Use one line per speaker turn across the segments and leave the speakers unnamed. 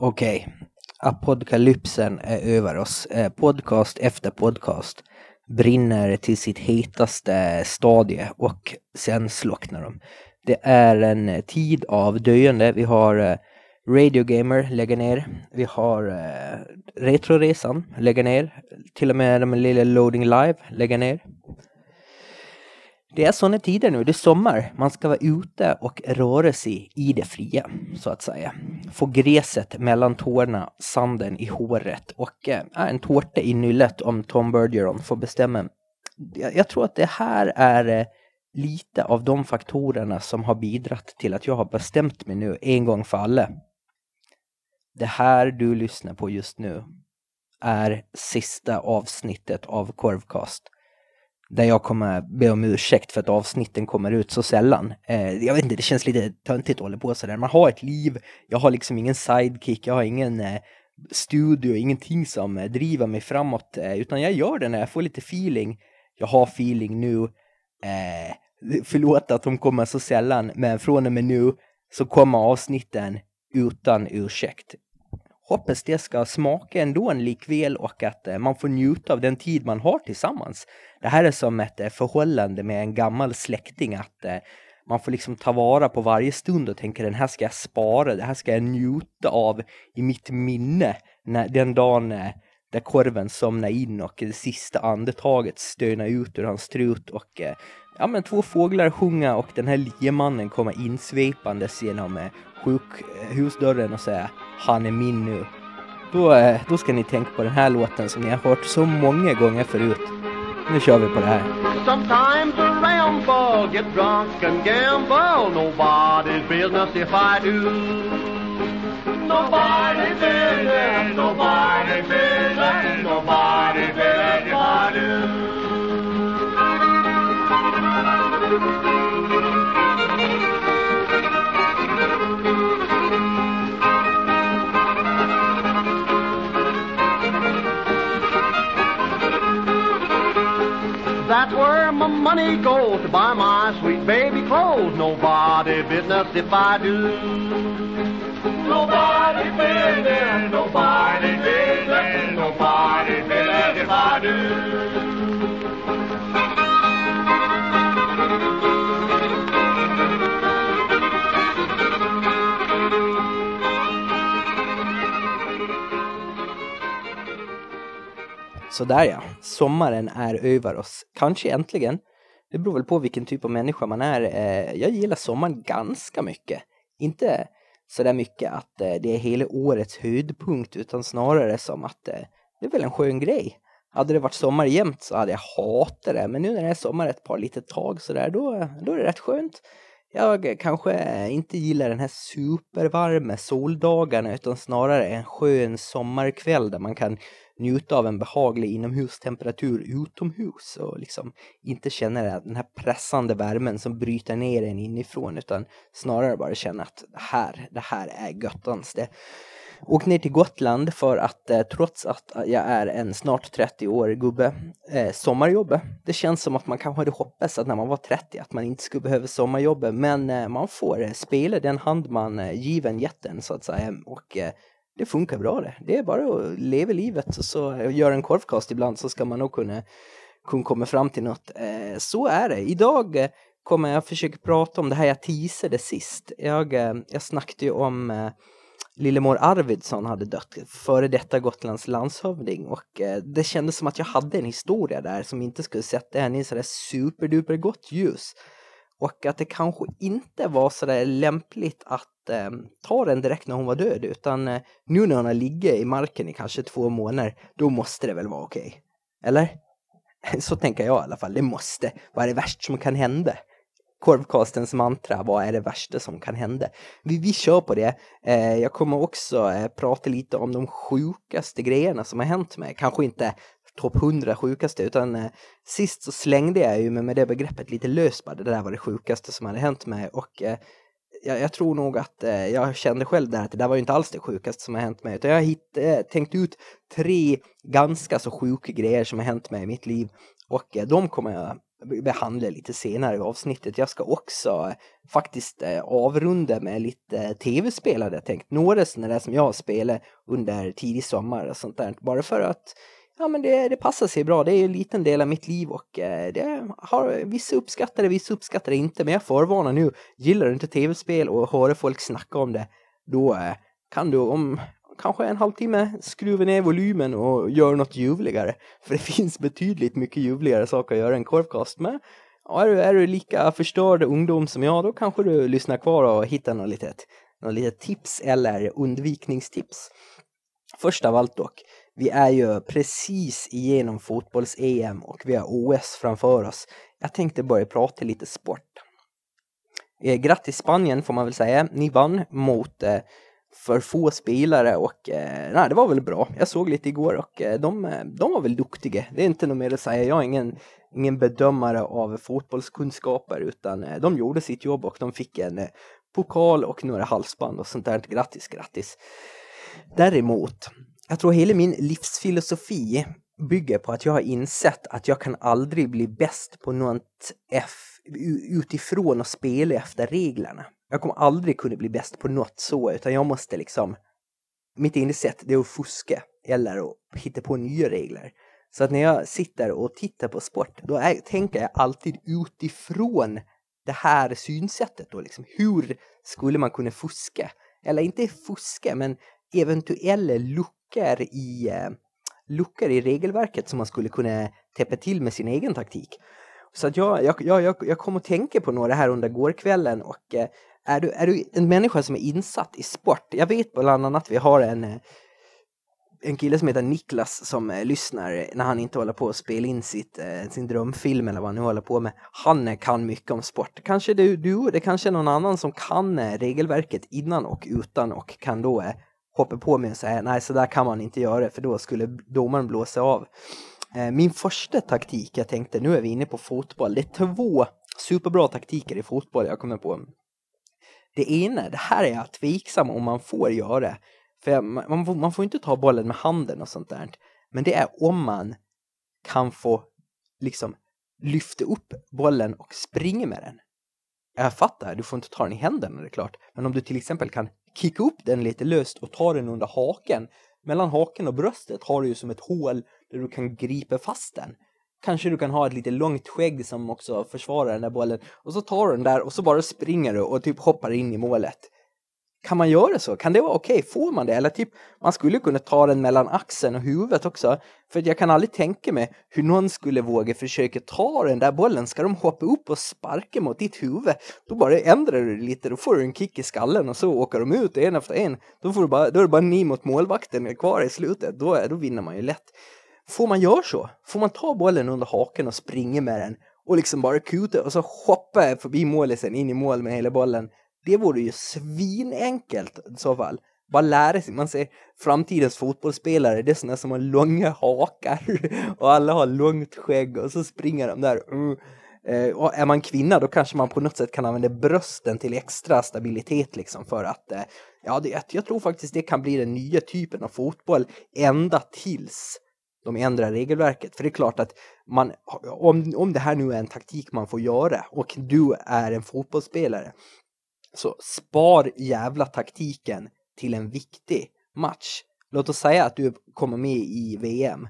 Okej, apokalypsen är över oss. Eh, podcast efter podcast brinner till sitt hetaste stadie och sen slocknar de. Det är en tid av döende. Vi har eh, Radio Gamer lägger ner. Vi har eh, Retroresan lägger ner. Till och med de lilla Loading Live lägger ner. Det är sådana tider nu, det är sommar. Man ska vara ute och röra sig i det fria, så att säga. Få gräset mellan tårna, sanden i håret och eh, en tårta i nyllet om Tom Bergeron får bestämma. Jag, jag tror att det här är eh, lite av de faktorerna som har bidragit till att jag har bestämt mig nu en gång för alla. Det här du lyssnar på just nu är sista avsnittet av Korvcast där jag kommer be om ursäkt för att avsnitten kommer ut så sällan. Eh, jag vet inte, det känns lite töntigt att hålla på sådär. Man har ett liv, jag har liksom ingen sidekick, jag har ingen eh, studio, ingenting som eh, driver mig framåt, eh, utan jag gör det när jag får lite feeling. Jag har feeling nu. Eh, förlåt att de kommer så sällan, men från och med nu så kommer avsnitten utan ursäkt hoppas det ska smaka ändå likväl och att eh, man får njuta av den tid man har tillsammans. Det här är som ett eh, förhållande med en gammal släkting att eh, man får liksom ta vara på varje stund och tänka den här ska jag spara, det här ska jag njuta av i mitt minne när, den dagen där korven somnar in och det sista andetaget stönar ut ur hans strut och ja men två fåglar sjunga och den här liemannen kommer insvepandes genom sjukhusdörren eh, och säga han är min nu. Då, eh, då ska ni tänka på den här låten som ni har hört så många gånger förut. Nu kör vi på det här. Sometimes a ramble, get drunk and gamble Nobody's business if I do Nobody's business, nobody's business, nobody's business if I do That's where my money goes to buy my sweet baby clothes. Nobody business if I do. Nobody business, nobody business, nobody business if I do. Sådär ja, sommaren är över oss. Kanske äntligen. Det beror väl på vilken typ av människa man är. Eh, jag gillar sommaren ganska mycket. Inte sådär mycket att eh, det är hela årets höjdpunkt utan snarare som att eh, det är väl en skön grej. Hade det varit sommar jämt så hade jag hatat det. Men nu när det är sommar ett par litet tag sådär då, då är det rätt skönt. Jag kanske inte gillar den här supervarma soldagarna utan snarare en skön sommarkväll där man kan njuta av en behaglig inomhustemperatur utomhus och liksom inte känna den här pressande värmen som bryter ner en inifrån utan snarare bara känna att det här, det här är göttans det. Åk ner till Gotland för att eh, trots att jag är en snart 30-årig gubbe, eh, sommarjobbe. Det känns som att man kanske hade hoppats att när man var 30 att man inte skulle behöva sommarjobbe men eh, man får eh, spela den hand man eh, given jätten så att säga och eh, det funkar bra det. Det är bara att leva livet och så göra en korvkast ibland så ska man nog kunna, kunna komma fram till något. Eh, så är det. Idag eh, kommer jag försöka prata om det här jag teasade sist. Jag, eh, jag snackade ju om eh, Lillemor Arvidsson hade dött, före detta Gotlands landshövding och det kändes som att jag hade en historia där som inte skulle sätta henne i sådär superduper gott ljus. Och att det kanske inte var sådär lämpligt att eh, ta den direkt när hon var död utan eh, nu när hon har ligger i marken i kanske två månader då måste det väl vara okej. Okay. Eller? Så tänker jag i alla fall, det måste. Vad är det värsta som kan hända? Korvkastens mantra, vad är det värsta som kan hända? Vi, vi kör på det. Eh, jag kommer också eh, prata lite om de sjukaste grejerna som har hänt mig. Kanske inte topp 100 sjukaste utan eh, sist så slängde jag ju mig med det begreppet lite löst bara. Det där var det sjukaste som hade hänt mig och eh, jag, jag, tror nog att eh, jag kände själv där att det där var ju inte alls det sjukaste som har hänt mig utan jag har hitt, eh, tänkt ut tre ganska så sjuka grejer som har hänt mig i mitt liv och eh, de kommer jag behandla lite senare i avsnittet. Jag ska också eh, faktiskt eh, avrunda med lite eh, tv-spel hade jag tänkt. Några sådana där som jag har spelat under tidig sommar och sånt där. Bara för att ja, men det, det passar sig bra. Det är en liten del av mitt liv och eh, det har vissa uppskattar det, vissa uppskattar det inte. Men jag förvarnar nu, gillar du inte tv-spel och hör folk snacka om det, då eh, kan du om kanske en halvtimme skruva ner volymen och göra något ljuvligare. För det finns betydligt mycket ljuvligare saker att göra än korvkast med. Och är du, är du lika förstörd ungdom som jag, då kanske du lyssnar kvar och hittar något litet, något litet tips eller undvikningstips. Först av allt dock, vi är ju precis igenom fotbolls-EM och vi har OS framför oss. Jag tänkte börja prata lite sport. Eh, grattis Spanien får man väl säga. Ni vann mot eh, för få spelare och eh, nej, det var väl bra. Jag såg lite igår och eh, de, de var väl duktiga. Det är inte något mer att säga. Jag är ingen, ingen bedömare av fotbollskunskaper utan eh, de gjorde sitt jobb och de fick en eh, pokal och några halsband och sånt där. Grattis, grattis. Däremot, jag tror hela min livsfilosofi bygger på att jag har insett att jag kan aldrig bli bäst på något F utifrån att spela efter reglerna. Jag kommer aldrig kunna bli bäst på något så, utan jag måste liksom... Mitt insätt det är att fuska eller att hitta på nya regler. Så att när jag sitter och tittar på sport, då är, tänker jag alltid utifrån det här synsättet då liksom. Hur skulle man kunna fuska? Eller inte fuska, men eventuella luckor i, eh, luckor i regelverket som man skulle kunna täppa till med sin egen taktik. Så att jag, jag, jag, jag kom att tänka på några här under gårkvällen och eh, är du, är du en människa som är insatt i sport? Jag vet bland annat att vi har en, eh, en kille som heter Niklas som lyssnar när han inte håller på att spela in sitt, sin drömfilm eller vad han nu håller på med. Han kan mycket om sport. Kanske du, du det kanske är någon annan som kan regelverket innan och utan och kan då hoppa på mig och säga nej så där kan man inte göra för då skulle domaren blåsa av. Eh, min första taktik, jag tänkte nu är vi inne på fotboll, det är två superbra taktiker i fotboll jag kommer på. Det ena, det här är jag tveksam om man får göra. För man, får, man får inte ta bollen med handen och sånt där. Men det är om man kan få liksom lyfta upp bollen och springa med den. Jag fattar, du får inte ta den i händerna det är klart. Men om du till exempel kan kicka upp den lite löst och ta den under haken. Mellan haken och bröstet har du ju som ett hål där du kan gripa fast den. Kanske du kan ha ett lite långt skägg som också försvarar den där bollen. Och så tar du den där och så bara springer du och typ hoppar in i målet. Kan man göra så? Kan det vara okej? Okay? Får man det? Eller typ, man skulle kunna ta den mellan axeln och huvudet också. För jag kan aldrig tänka mig hur någon skulle våga försöka ta den där bollen. Ska de hoppa upp och sparka mot ditt huvud? Då bara ändrar du lite, då får du en kick i skallen och så åker de ut en efter en. Då, får du bara, då är det bara ni mot målvakten kvar i slutet. Då, då vinner man ju lätt. Får man göra så? Får man ta bollen under haken och springa med den och liksom bara kuta och så hoppa förbi målisen in i mål med hela bollen? Det vore ju svinenkelt i så fall. Bara lära sig. Man ser framtidens fotbollsspelare, det är sådana som har långa hakar och alla har långt skägg och så springer de där. Mm. Eh, och är man kvinna då kanske man på något sätt kan använda brösten till extra stabilitet liksom för att eh, ja, det, jag tror faktiskt det kan bli den nya typen av fotboll ända tills de ändrar regelverket. För det är klart att man, om, om det här nu är en taktik man får göra och du är en fotbollsspelare så spar jävla taktiken till en viktig match. Låt oss säga att du kommer med i VM.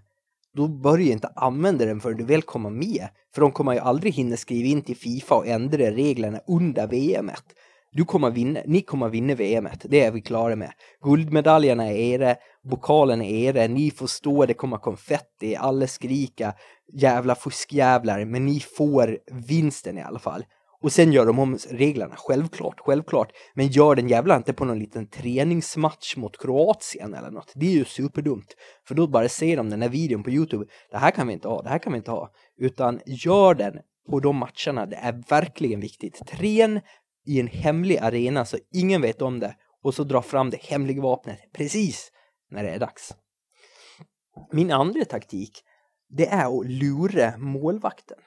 Då börjar inte använda den förrän du väl kommer med. För de kommer ju aldrig hinna skriva in till Fifa och ändra reglerna under VMet. Du kommer vinna, ni kommer vinna VMet, det är vi klara med. Guldmedaljerna är era, bokalen är era, ni får stå, det kommer konfetti, alla skrika jävla fuskjävlar, men ni får vinsten i alla fall. Och sen gör de om reglerna, självklart, självklart. Men gör den jävla inte på någon liten träningsmatch mot Kroatien eller något. Det är ju superdumt. För då bara ser de den här videon på Youtube. Det här kan vi inte ha, det här kan vi inte ha. Utan gör den på de matcherna, det är verkligen viktigt. Trän i en hemlig arena så ingen vet om det och så dra fram det hemliga vapnet precis när det är dags. Min andra taktik det är att lura målvakten.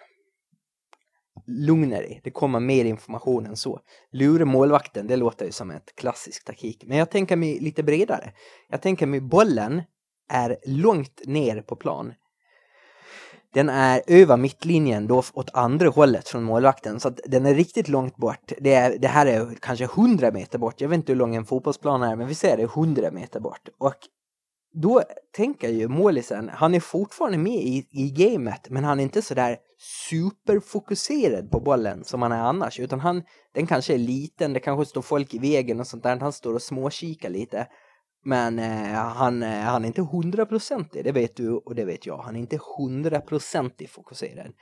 Lugna dig, det kommer mer information än så. Lura målvakten, det låter ju som ett klassiskt taktik. Men jag tänker mig lite bredare. Jag tänker mig bollen är långt ner på plan. den är över mittlinjen då åt andra hållet från målvakten. Så att den är riktigt långt bort. Det, är, det här är kanske 100 meter bort. Jag vet inte hur lång en fotbollsplan är, men vi säger det är 100 meter bort. Och då tänker ju målisen, han är fortfarande med i, i gamet, men han är inte så där superfokuserad på bollen som han är annars, utan han, den kanske är liten, det kanske står folk i vägen och sånt där, han står och småkikar lite. Men eh, han, eh, han är inte hundraprocentig, det vet du och det vet jag. Han är inte hundraprocentig fokuserad.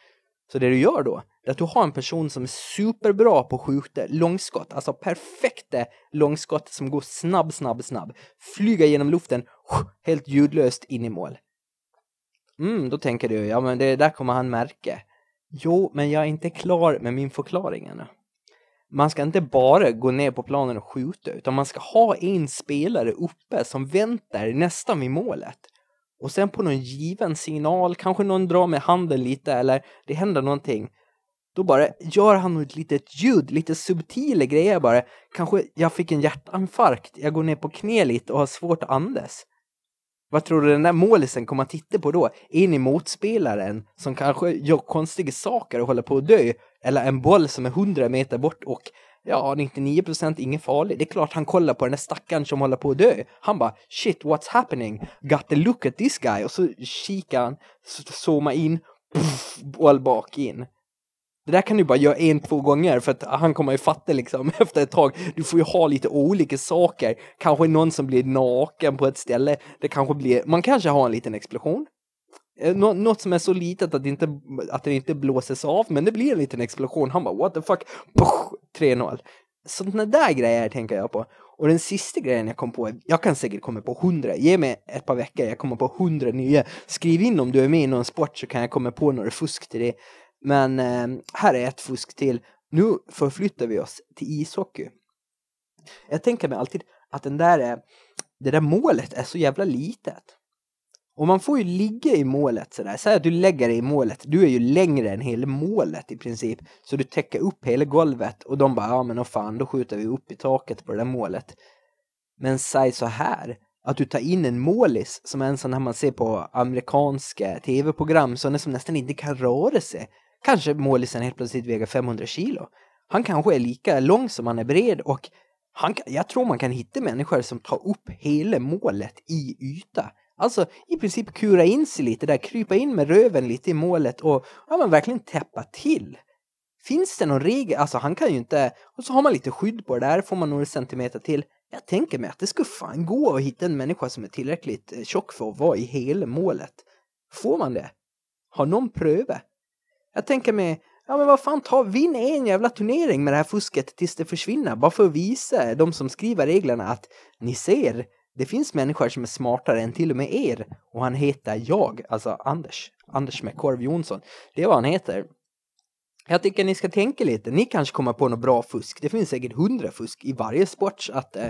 Så det du gör då, är att du har en person som är superbra på att skjuta långskott, alltså perfekta långskott som går snabb, snabb, snabb, flyga genom luften, helt ljudlöst in i mål. Mm, då tänker du, ja men det där kommer han märka. Jo, men jag är inte klar med min förklaring ännu man ska inte bara gå ner på planen och skjuta utan man ska ha en spelare uppe som väntar nästan vid målet. Och sen på någon given signal, kanske någon drar med handen lite eller det händer någonting. Då bara gör han något litet ljud, lite subtila grejer bara. Kanske jag fick en hjärtinfarkt, jag går ner på knä lite och har svårt att andas. Vad tror du den där målisen kommer att titta på då? In i motspelaren som kanske gör konstiga saker och håller på att dö. Eller en boll som är 100 meter bort och ja, 99% ingen farlig. Det är klart han kollar på den där stackaren som håller på att dö. Han bara shit, what's happening? Got to look at this guy. Och så kikar han, zoomar in, puff, boll bak in. Det där kan du bara göra en, två gånger för att han kommer ju fatta liksom efter ett tag. Du får ju ha lite olika saker. Kanske någon som blir naken på ett ställe. Det kanske blir, man kanske har en liten explosion. Eh, nå något som är så litet att det, inte, att det inte blåses av, men det blir en liten explosion. Han bara what the fuck, 3-0. Sådana där grejer tänker jag på. Och den sista grejen jag kom på, jag kan säkert komma på hundra. Ge mig ett par veckor, jag kommer på hundra nya. Skriv in om du är med i någon sport så kan jag komma på några fusk till det. Men eh, här är ett fusk till. Nu förflyttar vi oss till ishockey. Jag tänker mig alltid att den där, det där målet är så jävla litet. Och man får ju ligga i målet sådär. Säg att du lägger dig i målet. Du är ju längre än hela målet i princip. Så du täcker upp hela golvet. Och de bara, ja men vad fan, då skjuter vi upp i taket på det där målet. Men säg så här. Att du tar in en målis som är en sån här man ser på amerikanska tv-program. Sådana som nästan inte kan röra sig. Kanske målisen helt plötsligt väger 500 kilo. Han kanske är lika lång som han är bred och han, jag tror man kan hitta människor som tar upp hela målet i yta. Alltså i princip kura in sig lite där, krypa in med röven lite i målet och ja, man verkligen täppa till. Finns det någon regel? Alltså han kan ju inte... Och så har man lite skydd på det där, får man några centimeter till. Jag tänker mig att det skulle fan gå att hitta en människa som är tillräckligt eh, tjock för att vara i hela målet. Får man det? Har någon prövat? Jag tänker mig, ja men vad fan, ta, vinn en jävla turnering med det här fusket tills det försvinner. Bara för att visa de som skriver reglerna att ni ser, det finns människor som är smartare än till och med er. Och han heter jag, alltså Anders. Anders McCorv Jonsson. Det är vad han heter. Jag tycker ni ska tänka lite. Ni kanske kommer på något bra fusk. Det finns säkert hundra fusk i varje sport. Så att eh,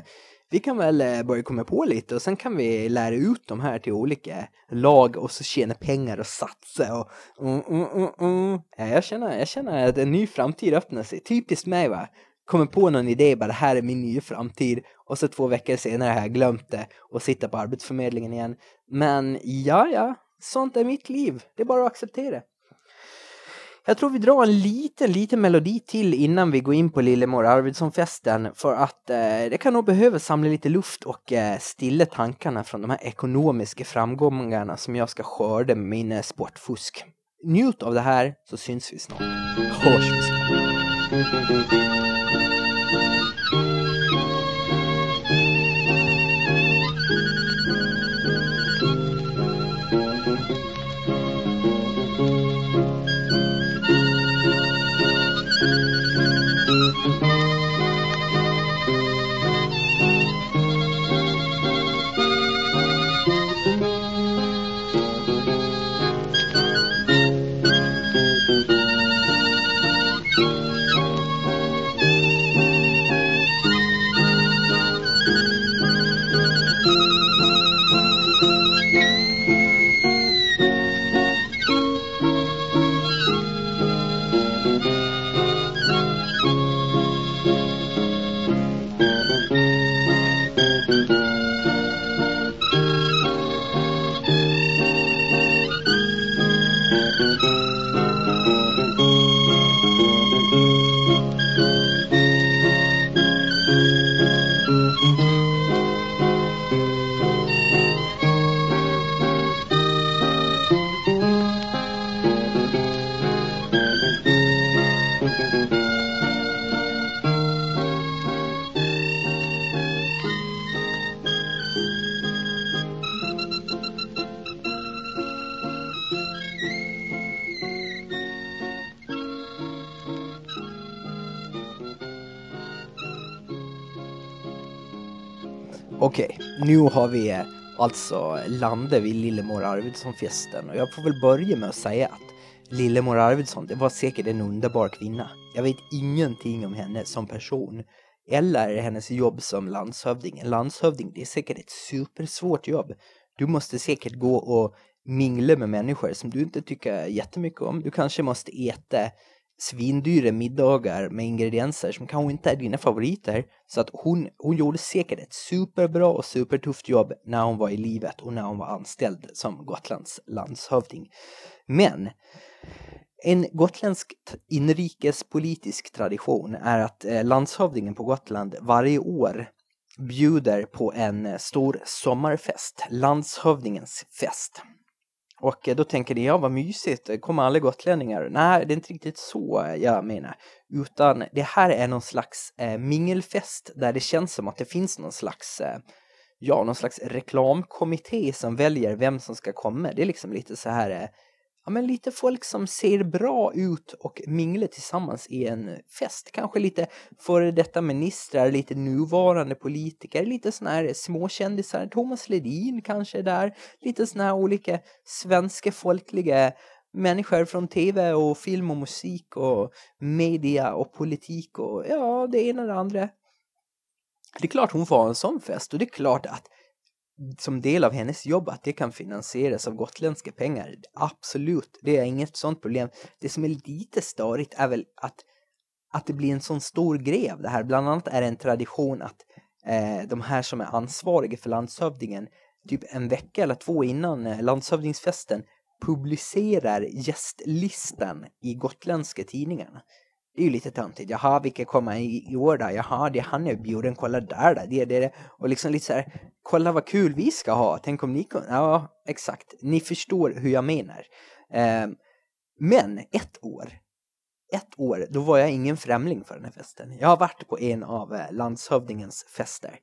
vi kan väl eh, börja komma på lite och sen kan vi lära ut de här till olika lag och så tjäna pengar och satsa och mm, mm, mm, mm. ja, jag, känner, jag känner att en ny framtid öppnar sig. Typiskt mig va. Kommer på någon idé, bara det här är min nya framtid och så två veckor senare har jag glömt det och sitter på Arbetsförmedlingen igen. Men ja, ja, sånt är mitt liv. Det är bara att acceptera. Jag tror vi drar en liten, liten melodi till innan vi går in på Lillemor Arvidsson-festen för att eh, det kan nog behöva samla lite luft och eh, stilla tankarna från de här ekonomiska framgångarna som jag ska skörda med min eh, sportfusk. Njut av det här så syns vi snart. Hörs vi snart. Nu har vi eh, alltså landat vid Lillemor Arvidsson-festen och jag får väl börja med att säga att Lillemor Arvidsson, det var säkert en underbar kvinna. Jag vet ingenting om henne som person eller hennes jobb som landshövding. En landshövding, det är säkert ett supersvårt jobb. Du måste säkert gå och mingla med människor som du inte tycker jättemycket om. Du kanske måste äta svindyra middagar med ingredienser som kanske inte är dina favoriter. Så att hon, hon gjorde säkert ett superbra och supertufft jobb när hon var i livet och när hon var anställd som Gotlands landshövding. Men en gotländsk inrikespolitisk tradition är att eh, landshövdingen på Gotland varje år bjuder på en eh, stor sommarfest, landshövdingens fest. Och eh, då tänker ni, ja vad mysigt, eh, kommer alla gotlänningar? Nej, det är inte riktigt så eh, jag menar. Utan det här är någon slags eh, mingelfest där det känns som att det finns någon slags, eh, ja, någon slags reklamkommitté som väljer vem som ska komma. Det är liksom lite så här eh, ja, men lite folk som ser bra ut och minglar tillsammans i en fest. Kanske lite före detta ministrar, lite nuvarande politiker, lite såna här småkändisar. Thomas Ledin kanske är där. Lite såna här olika svenska folkliga människor från tv och film och musik och media och politik och ja, det ena och det andra. Det är klart hon får ha en sån fest och det är klart att som del av hennes jobb att det kan finansieras av gotländska pengar. Absolut, det är inget sånt problem. Det som är lite störigt är väl att, att det blir en sån stor grej av det här. Bland annat är det en tradition att eh, de här som är ansvariga för landshövdingen typ en vecka eller två innan eh, landshövdingsfesten publicerar gästlistan i gotländska tidningarna. Det är ju lite töntigt. Jaha, vilka kommer i, i år då? Jaha, det är han är bjuden. Kolla där då. Det, det, det. Och liksom lite så här, kolla vad kul vi ska ha. Tänk om ni kunde. Ja, exakt. Ni förstår hur jag menar. Eh, men ett år. Ett år, då var jag ingen främling för den här festen. Jag har varit på en av eh, landshövdingens fester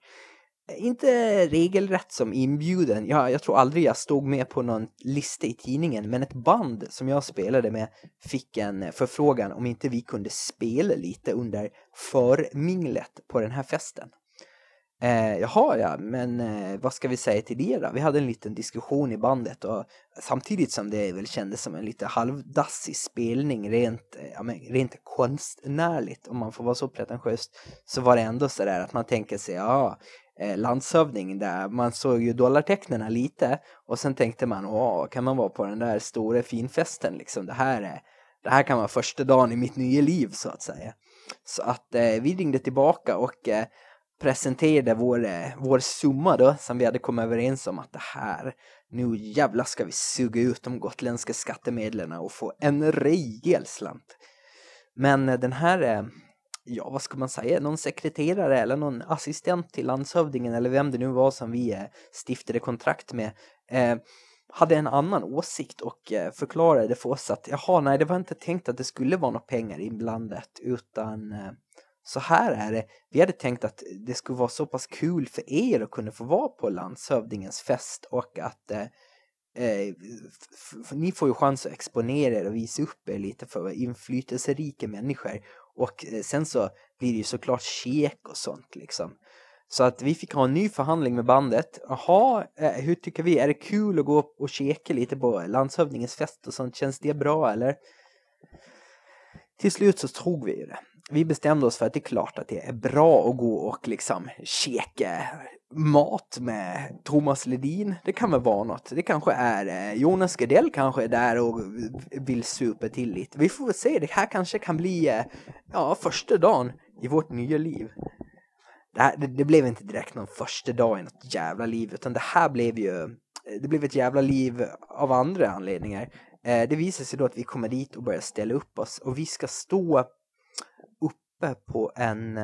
inte regelrätt som inbjuden. Jag, jag tror aldrig jag stod med på någon lista i tidningen. Men ett band som jag spelade med fick en förfrågan om inte vi kunde spela lite under förminglet på den här festen. Eh, jaha ja, men eh, vad ska vi säga till det då? Vi hade en liten diskussion i bandet och samtidigt som det väl kändes som en lite halvdassig spelning rent, eh, ja, men, rent konstnärligt om man får vara så pretentiös så var det ändå så där att man tänker sig ja eh, landshövding där. Man såg ju dollartecknen lite och sen tänkte man åh kan man vara på den där stora finfesten liksom? Det här är det här kan vara första dagen i mitt nya liv så att säga. Så att eh, vi ringde tillbaka och eh, presenterade vår, eh, vår summa då som vi hade kommit överens om att det här nu jävla ska vi suga ut de gotländska skattemedlen och få en rejäl slant. Men eh, den här eh, ja vad ska man säga, någon sekreterare eller någon assistent till landshövdingen eller vem det nu var som vi eh, stiftade kontrakt med eh, hade en annan åsikt och eh, förklarade för oss att jaha nej det var inte tänkt att det skulle vara några pengar inblandat utan eh, så här är det. Vi hade tänkt att det skulle vara så pass kul för er att kunna få vara på landshövdingens fest och att eh, eh ni får ju chans att exponera er och visa upp er lite för inflytelserika människor och eh, sen så blir det ju såklart käk och sånt liksom. Så att vi fick ha en ny förhandling med bandet. Jaha, eh, hur tycker vi? Är det kul att gå upp och käka lite på landshövdingens fest och sånt? Känns det bra eller? Till slut så tog vi det. Vi bestämde oss för att det är klart att det är bra att gå och liksom käka mat med Thomas Ledin. Det kan väl vara något. Det kanske är eh, Jonas Gardell kanske är där och vill supa till lite. Vi får väl se. Det här kanske kan bli eh, ja, första dagen i vårt nya liv. Det, här, det, det, blev inte direkt någon första dag i något jävla liv utan det här blev ju eh, det blev ett jävla liv av andra anledningar. Det visar sig då att vi kommer dit och börjar ställa upp oss och vi ska stå uppe på en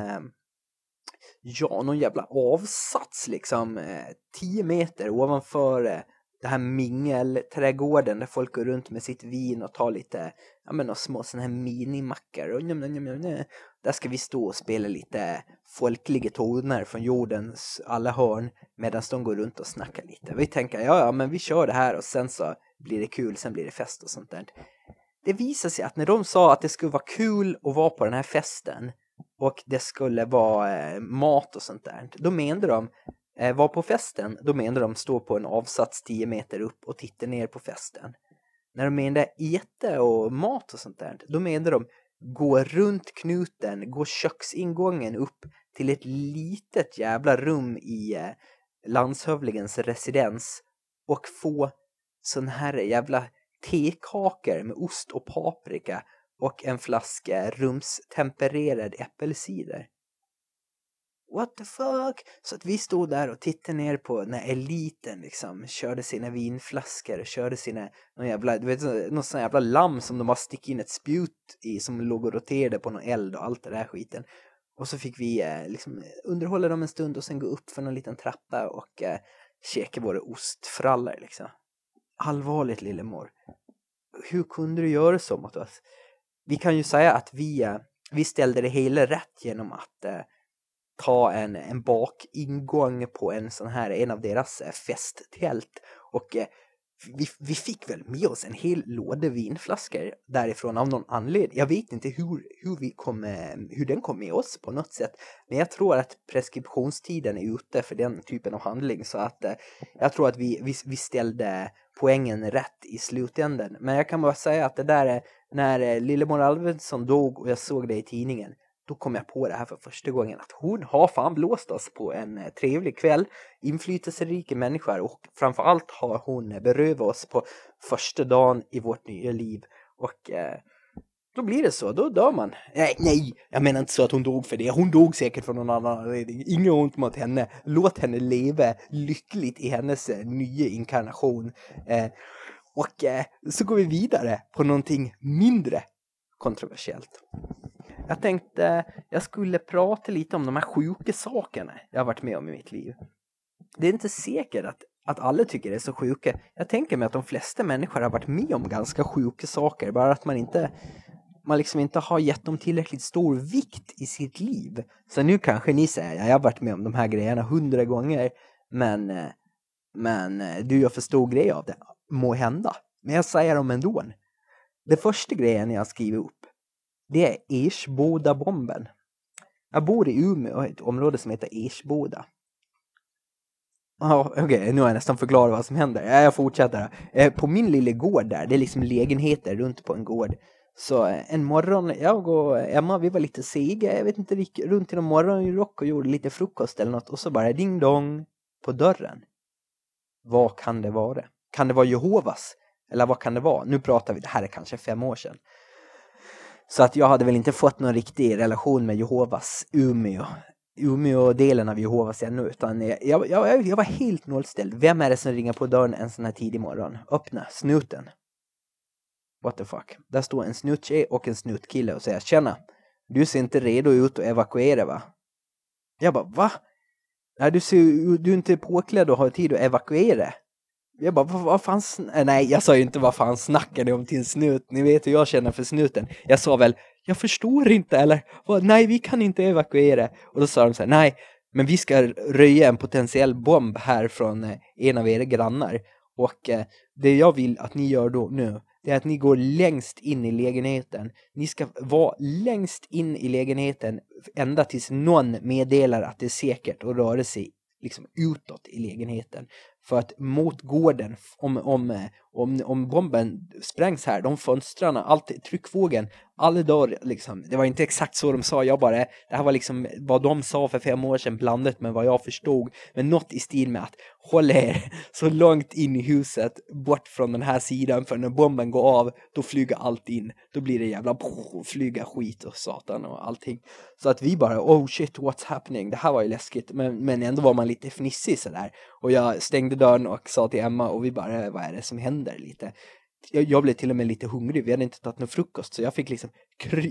ja, någon jävla avsats liksom. Eh, tio meter ovanför eh, det här mingelträdgården där folk går runt med sitt vin och tar lite, ja men några små sådana här minimackar och njum, njum, njum, njum. Där ska vi stå och spela lite folkliga toner från jordens alla hörn medan de går runt och snackar lite. Vi tänker, ja ja men vi kör det här och sen så blir det kul, sen blir det fest och sånt där. Det visar sig att när de sa att det skulle vara kul att vara på den här festen och det skulle vara eh, mat och sånt där. Då menade de eh, var på festen, då menade de stå på en avsats 10 meter upp och titta ner på festen. När de menade äta och mat och sånt där, då menade de gå runt knuten, gå köksingången upp till ett litet jävla rum i eh, landshövlingens residens och få sån här jävla tekakor med ost och paprika och en flaska rumstempererad äppelcider. What the fuck? Så att vi stod där och tittade ner på när eliten liksom körde sina vinflaskor, och körde sina, någon jävla, du vet, någon sån jävla lamm som de bara stick in ett spjut i som låg och roterade på någon eld och allt det där skiten. Och så fick vi eh, liksom underhålla dem en stund och sen gå upp för någon liten trappa och eh, käka våra ostfrallor liksom. Allvarligt lillemor. Hur kunde du göra så mot oss? Vi kan ju säga att vi, eh, vi ställde det hela rätt genom att eh, ta en, en bakingång på en sån här, en av deras eh, festtält och eh, vi, vi fick väl med oss en hel låda vinflaskor därifrån av någon anledning. Jag vet inte hur, hur, vi kom, eh, hur den kom med oss på något sätt. Men jag tror att preskriptionstiden är ute för den typen av handling. Så att eh, jag tror att vi, vi, vi ställde poängen rätt i slutändan. Men jag kan bara säga att det där är när eh, Lillemor Alvinsson dog och jag såg det i tidningen då kom jag på det här för första gången att hon har fan blåst oss på en eh, trevlig kväll. Inflytelserika människor och framförallt har hon berövat oss på första dagen i vårt nya liv. Och eh, då blir det så, då dör man. Nej, nej, jag menar inte så att hon dog för det. Hon dog säkert för någon annan anledning. Inget ont mot henne. Låt henne leva lyckligt i hennes eh, nya inkarnation. Eh, och eh, så går vi vidare på någonting mindre kontroversiellt. Jag tänkte jag skulle prata lite om de här sjuka sakerna jag har varit med om i mitt liv. Det är inte säkert att, att alla tycker det är så sjuka. Jag tänker mig att de flesta människor har varit med om ganska sjuka saker. Bara att man inte, man liksom inte har gett dem tillräckligt stor vikt i sitt liv. Så nu kanske ni säger, ja, jag har varit med om de här grejerna hundra gånger. Men, eh, men eh, du gör för stor grej av det. Må hända. Men jag säger dem ändå. Det första grejen jag skriver upp det är Ersboda-bomben. Jag bor i Umeå, ett område som heter Ersboda. Ja, Okej, okay, nu har jag nästan förklarat vad som händer. Jag fortsätter. Eh, på min lilla gård där, det är liksom lägenheter runt på en gård. Så eh, en morgon, jag och Emma, vi var lite sega. Jag vet inte, vi gick runt i någon morgonrock och gjorde lite frukost eller något. Och så bara ding dong på dörren. Vad kan det vara? Kan det vara Jehovas? Eller vad kan det vara? Nu pratar vi, det här är kanske fem år sedan. Så att jag hade väl inte fått någon riktig relation med Jehovas Umeå. Umeå-delen av Jehovas ännu utan jag, jag, jag, jag var helt nollställd. Vem är det som ringer på dörren en sån här tidig morgon? Öppna, snuten. What the fuck. Där står en snuttjej och en snuttkille och säger Tjena, du ser inte redo ut att evakuera va? Jag bara, va? Nej, du, ser, du är inte påklädd och har tid att evakuera. Jag bara, vad, vad fan, eh, nej jag sa ju inte vad fan snackar ni om till en snut, ni vet hur jag känner för snuten. Jag sa väl, jag förstår inte eller, vad, nej vi kan inte evakuera. Och då sa de så här, nej, men vi ska röja en potentiell bomb här från eh, en av era grannar. Och eh, det jag vill att ni gör då nu, det är att ni går längst in i lägenheten. Ni ska vara längst in i lägenheten ända tills någon meddelar att det är säkert att röra sig liksom utåt i lägenheten. För att mot gården, om, om, eh, om, om bomben sprängs här, de fönstren, allt, tryckvågen, alla dörr, liksom. Det var inte exakt så de sa, jag bara, det här var liksom vad de sa för fem år sedan blandat med vad jag förstod. Men något i stil med att håll er så långt in i huset, bort från den här sidan, för när bomben går av, då flyger allt in. Då blir det jävla flyga skit och satan och allting. Så att vi bara, oh shit, what's happening? Det här var ju läskigt, men, men ändå var man lite fnissig sådär. Och jag stängde dörren och sa till Emma, och vi bara, vad är det som händer lite? jag, jag, blev till och med lite hungrig, vi hade inte tagit någon frukost så jag fick liksom,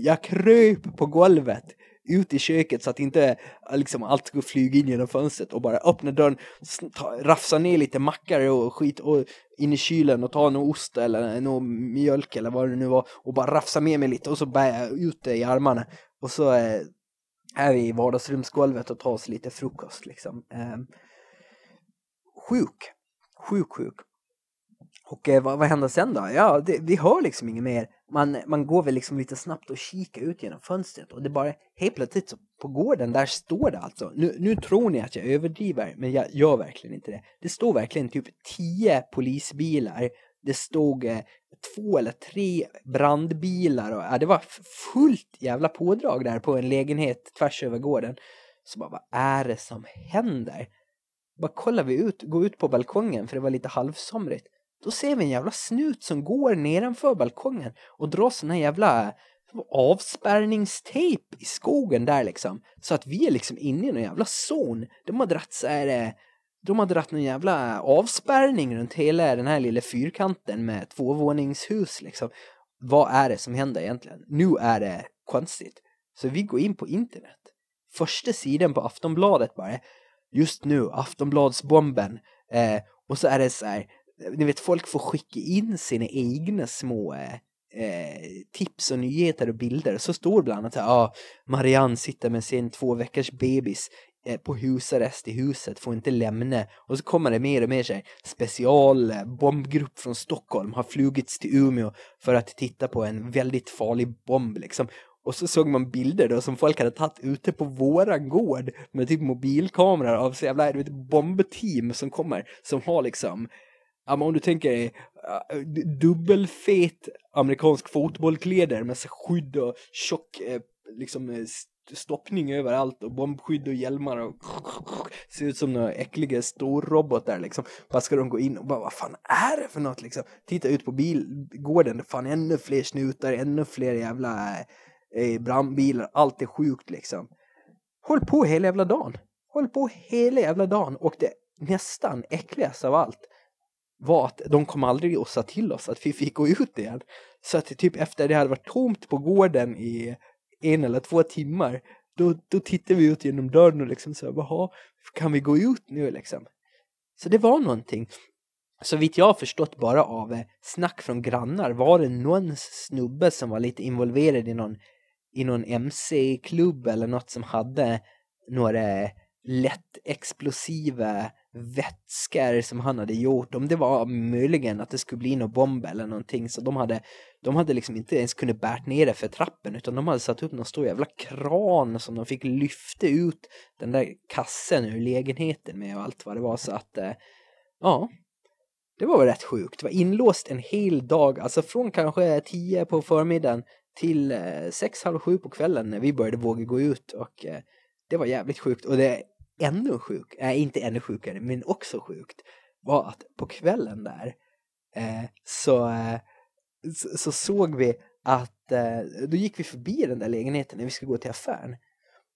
jag kröp på golvet ut i köket så att inte äh, liksom allt skulle flyga in genom fönstret och bara öppna dörren, ta, rafsa ner lite mackar och skit och in i kylen och ta någon ost eller någon mjölk eller vad det nu var och bara rafsa med mig lite och så bär jag ut det i armarna och så eh, är vi i vardagsrumsgolvet och tar oss lite frukost liksom. Eh, sjuk, sjuk, sjuk. Och eh, vad, vad händer sen då? Ja, det, vi hör liksom inget mer. Man, man går väl liksom lite snabbt och kikar ut genom fönstret och det bara helt plötsligt så på gården där står det alltså, nu, nu tror ni att jag överdriver, men jag gör verkligen inte det. Det står verkligen typ tio polisbilar, det stod eh, två eller tre brandbilar och ja, det var fullt jävla pådrag där på en lägenhet tvärs över gården. Så bara, vad är det som händer? Bara kollar vi ut, går ut på balkongen för det var lite halvsomrigt. Då ser vi en jävla snut som går nedanför balkongen och drar sån här jävla avspärrningstejp i skogen där liksom. Så att vi är liksom inne i någon jävla zon. De har dratt så här, eh, de har dratt någon jävla avspärrning runt hela den här lilla fyrkanten med tvåvåningshus liksom. Vad är det som händer egentligen? Nu är det konstigt. Så vi går in på internet. Första sidan på Aftonbladet bara. Just nu, Aftonbladsbomben. Eh, och så är det så här, ni vet folk får skicka in sina egna små eh, tips och nyheter och bilder. Så står bland annat att ah, Marianne sitter med sin två veckors bebis eh, på husarrest i huset, får inte lämna. Och så kommer det mer och mer sig. special eh, bombgrupp från Stockholm har flugits till Umeå för att titta på en väldigt farlig bomb liksom. Och så såg man bilder då som folk hade tagit ute på våran gård med typ mobilkameror av så jävla vet, bombteam som kommer som har liksom Ja, men om du tänker eh, dig dubbelfet amerikansk fotbollkläder med skydd och tjock eh, liksom eh, stoppning överallt och bombskydd och hjälmar och ser ut som några äckliga storrobotar liksom. Bara ska de gå in och bara, vad fan är det för något liksom? Titta ut på bilgården, fan ännu fler snutar, ännu fler jävla eh, brandbilar, allt är sjukt liksom. Håll på hela jävla dagen. Håll på hela jävla dagen och det nästan äckligaste av allt var att de kom aldrig att sa till oss att vi fick gå ut igen. Så att typ efter det hade varit tomt på gården i en eller två timmar då, då tittade vi ut genom dörren och liksom så jaha, kan vi gå ut nu liksom? Så det var någonting. Så vitt jag har förstått bara av eh, snack från grannar var det någon snubbe som var lite involverad i någon, i någon MC-klubb eller något som hade några lätt explosiva vätskor som han hade gjort. Om det var möjligen att det skulle bli någon bomb eller någonting så de hade, de hade liksom inte ens kunnat bärt ner det för trappen utan de hade satt upp någon stor jävla kran som de fick lyfta ut den där kassen ur lägenheten med och allt vad det var så att eh, ja, det var väl rätt sjukt. Det var inlåst en hel dag, alltså från kanske tio på förmiddagen till eh, sex, halv sju på kvällen när vi började våga gå ut och eh, det var jävligt sjukt och det ännu sjuk, nej inte ännu sjukare, men också sjukt var att på kvällen där eh, så, eh, så, så, såg vi att eh, då gick vi förbi den där lägenheten när vi skulle gå till affären.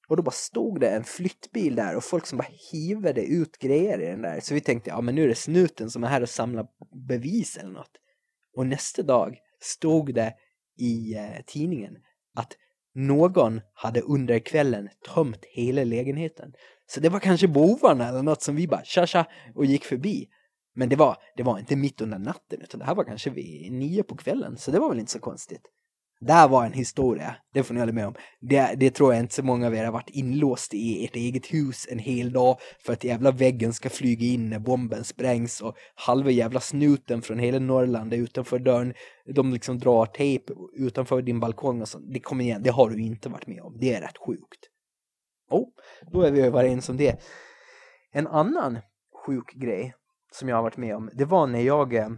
Och då bara stod det en flyttbil där och folk som bara hivade ut grejer i den där. Så vi tänkte, ja men nu är det snuten som är här och samlar bevis eller något. Och nästa dag stod det i eh, tidningen att någon hade under kvällen tömt hela lägenheten. Så det var kanske bovarna eller något som vi bara tja tja och gick förbi. Men det var, det var inte mitt under natten utan det här var kanske vid nio på kvällen. Så det var väl inte så konstigt. Där var en historia, det får ni hålla med om. Det, det tror jag inte så många av er har varit inlåst i ert eget hus en hel dag för att jävla väggen ska flyga in när bomben sprängs och halva jävla snuten från hela Norrland är utanför dörren. De liksom drar tejp utanför din balkong och sånt. Det kommer igen, det har du inte varit med om. Det är rätt sjukt. Oh, då är vi överens om det. En annan sjuk grej som jag har varit med om, det var när jag, eh,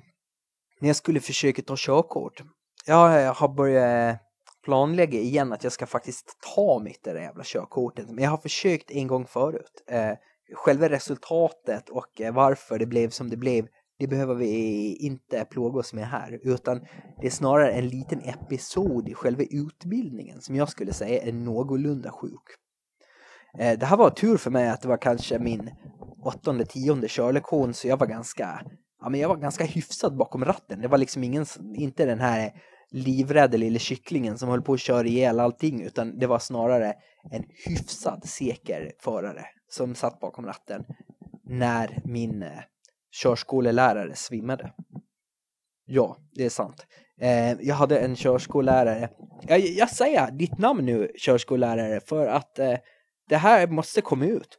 när jag skulle försöka ta körkort. Jag har börjat planlägga igen att jag ska faktiskt ta mitt det där jävla körkortet. Men jag har försökt en gång förut. Eh, själva resultatet och eh, varför det blev som det blev, det behöver vi inte plåga oss med här. Utan det är snarare en liten episod i själva utbildningen som jag skulle säga är någorlunda sjuk. Eh, det här var tur för mig att det var kanske min åttonde, tionde körlektion så jag var ganska ja, men jag var ganska hyfsad bakom ratten. Det var liksom ingen, inte den här livrädda lilla kycklingen som höll på att köra ihjäl allting utan det var snarare en hyfsad säker förare som satt bakom ratten när min eh, körskolelärare svimmade. Ja, det är sant. Eh, jag hade en körskollärare. Jag, jag säger ditt namn nu, körskollärare, för att eh, det här måste komma ut.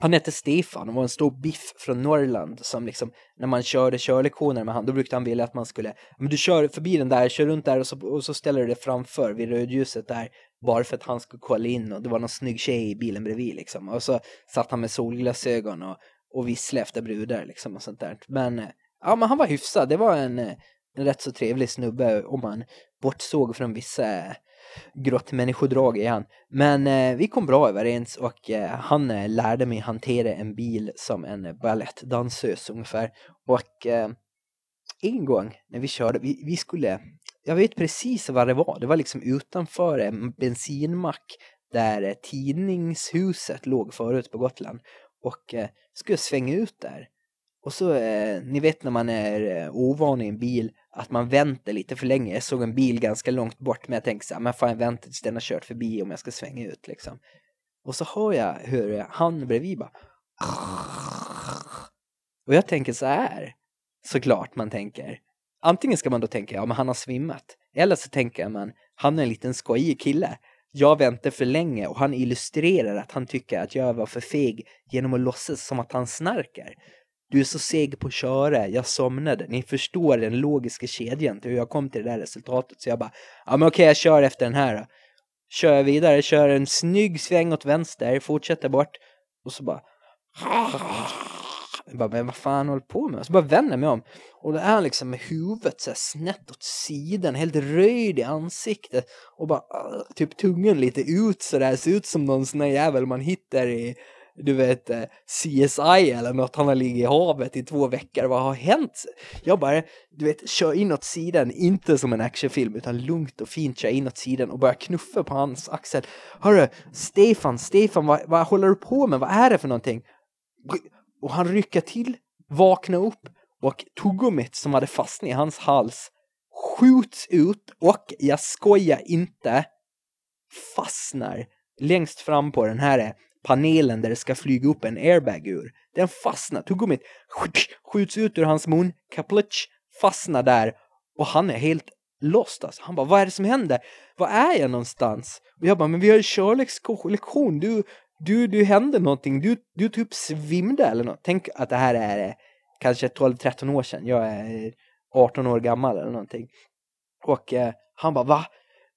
Han hette Stefan och var en stor biff från Norrland som liksom, när man körde körlektioner med han, då brukade han vilja att man skulle, men du kör förbi den där, kör runt där och så, och så ställer du dig framför vid rödljuset där bara för att han skulle kolla in och det var någon snygg tjej i bilen bredvid liksom. Och så satt han med solglasögon och, och visslade efter brudar liksom och sånt där. Men ja, men han var hyfsad. Det var en, en rätt så trevlig snubbe om man bortsåg från vissa grottmänniskodrag är han. Men eh, vi kom bra överens och eh, han eh, lärde mig hantera en bil som en balettdansös ungefär. Och eh, en gång när vi körde, vi, vi skulle, jag vet precis vad det var. Det var liksom utanför en bensinmack där eh, tidningshuset låg förut på Gotland. Och eh, skulle svänga ut där. Och så, eh, ni vet när man är eh, ovan i en bil, att man väntar lite för länge. Jag såg en bil ganska långt bort, men jag tänkte så här, men fan jag väntar tills den har kört förbi om jag ska svänga ut liksom. Och så hör jag hur han bredvid bara... Och jag tänker så här, såklart man tänker. Antingen ska man då tänka, ja men han har svimmat. Eller så tänker man, han är en liten skojig kille. Jag väntar för länge och han illustrerar att han tycker att jag var för feg genom att låtsas som att han snarkar. Du är så seg på att köra, jag somnade. Ni förstår den logiska kedjan till hur jag kom till det där resultatet. Så jag bara, ja men okej jag kör efter den här då. Kör vidare, kör en snygg sväng åt vänster, fortsätter bort. Och så bara... Jag bara, men vad fan håller på med? Så bara vänder jag mig om. Och det är liksom med huvudet så här snett åt sidan, helt röjd i ansiktet. Och bara, typ tungan lite ut sådär, ser ut som någon sån där jävel man hittar i du vet, eh, CSI eller något, han har ligger i havet i två veckor, vad har hänt? Jag bara, du vet, kör in åt sidan, inte som en actionfilm, utan lugnt och fint kör in åt sidan och börjar knuffa på hans axel. Hörru, Stefan, Stefan, vad, vad håller du på med? Vad är det för någonting? Och han rycker till, vaknar upp och tuggummit som hade fastnat i hans hals skjuts ut och, jag skojar inte, fastnar längst fram på den här eh, panelen där det ska flyga upp en airbag ur. Den fastnar, tuggummit skjuts ut ur hans mun, kaplutsch, fastnar där och han är helt lost alltså. Han bara, vad är det som händer? Var är jag någonstans? Och jag bara, men vi har ju körlektion, du, du, du hände någonting, du, du typ svimde eller något. Tänk att det här är kanske 12-13 år sedan, jag är 18 år gammal eller någonting. Och eh, han bara, va?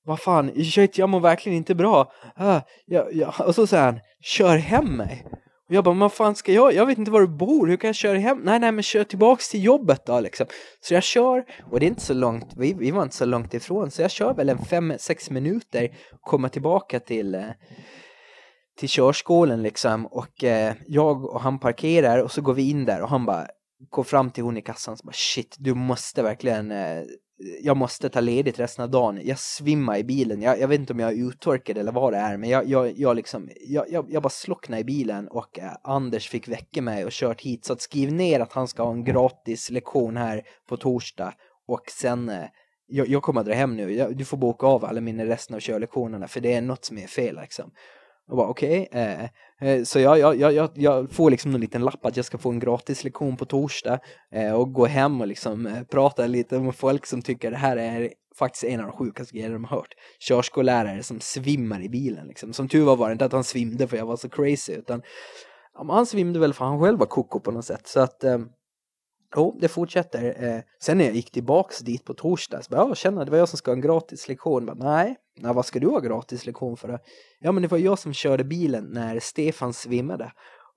Vad fan, shit, jag mår verkligen inte bra. Ah, ja, ja. Och så säger han, kör hem mig. Och jag bara, vad fan ska jag? Jag vet inte var du bor, hur kan jag köra hem? Nej, nej, men kör tillbaks till jobbet då liksom. Så jag kör, och det är inte så långt, vi, vi var inte så långt ifrån, så jag kör väl en fem, sex minuter, komma tillbaka till eh, till körskolan liksom och eh, jag och han parkerar och så går vi in där och han bara går fram till hon i kassan och bara shit du måste verkligen eh, jag måste ta ledigt resten av dagen. Jag svimmar i bilen. Jag, jag vet inte om jag är uttorkad eller vad det är, men jag, jag, jag, liksom, jag, jag, jag bara slocknade i bilen och eh, Anders fick väcka mig och kört hit. Så att skriv ner att han ska ha en gratis lektion här på torsdag och sen eh, jag, jag kommer att dra hem nu. Du får boka av alla mina resten av körlektionerna för det är något som är fel liksom. Och bara okej, okay, eh, eh, så jag, jag, jag, jag får liksom en liten lapp att jag ska få en gratis lektion på torsdag eh, och gå hem och liksom eh, prata lite med folk som tycker det här är faktiskt en av de sjukaste grejerna de har hört. Körskollärare som svimmar i bilen liksom. Som tur var var det inte att han svimde för jag var så crazy utan ja, han svimde väl för han själv var koko på något sätt. Så att ehm, Jo, det fortsätter. Eh, sen när jag gick tillbaks dit på torsdag, så bara, ja, känner det var jag som ska ha en gratis lektion. Bara, nej, nej, vad ska du ha gratis lektion för? Ja, men det var jag som körde bilen när Stefan svimmade.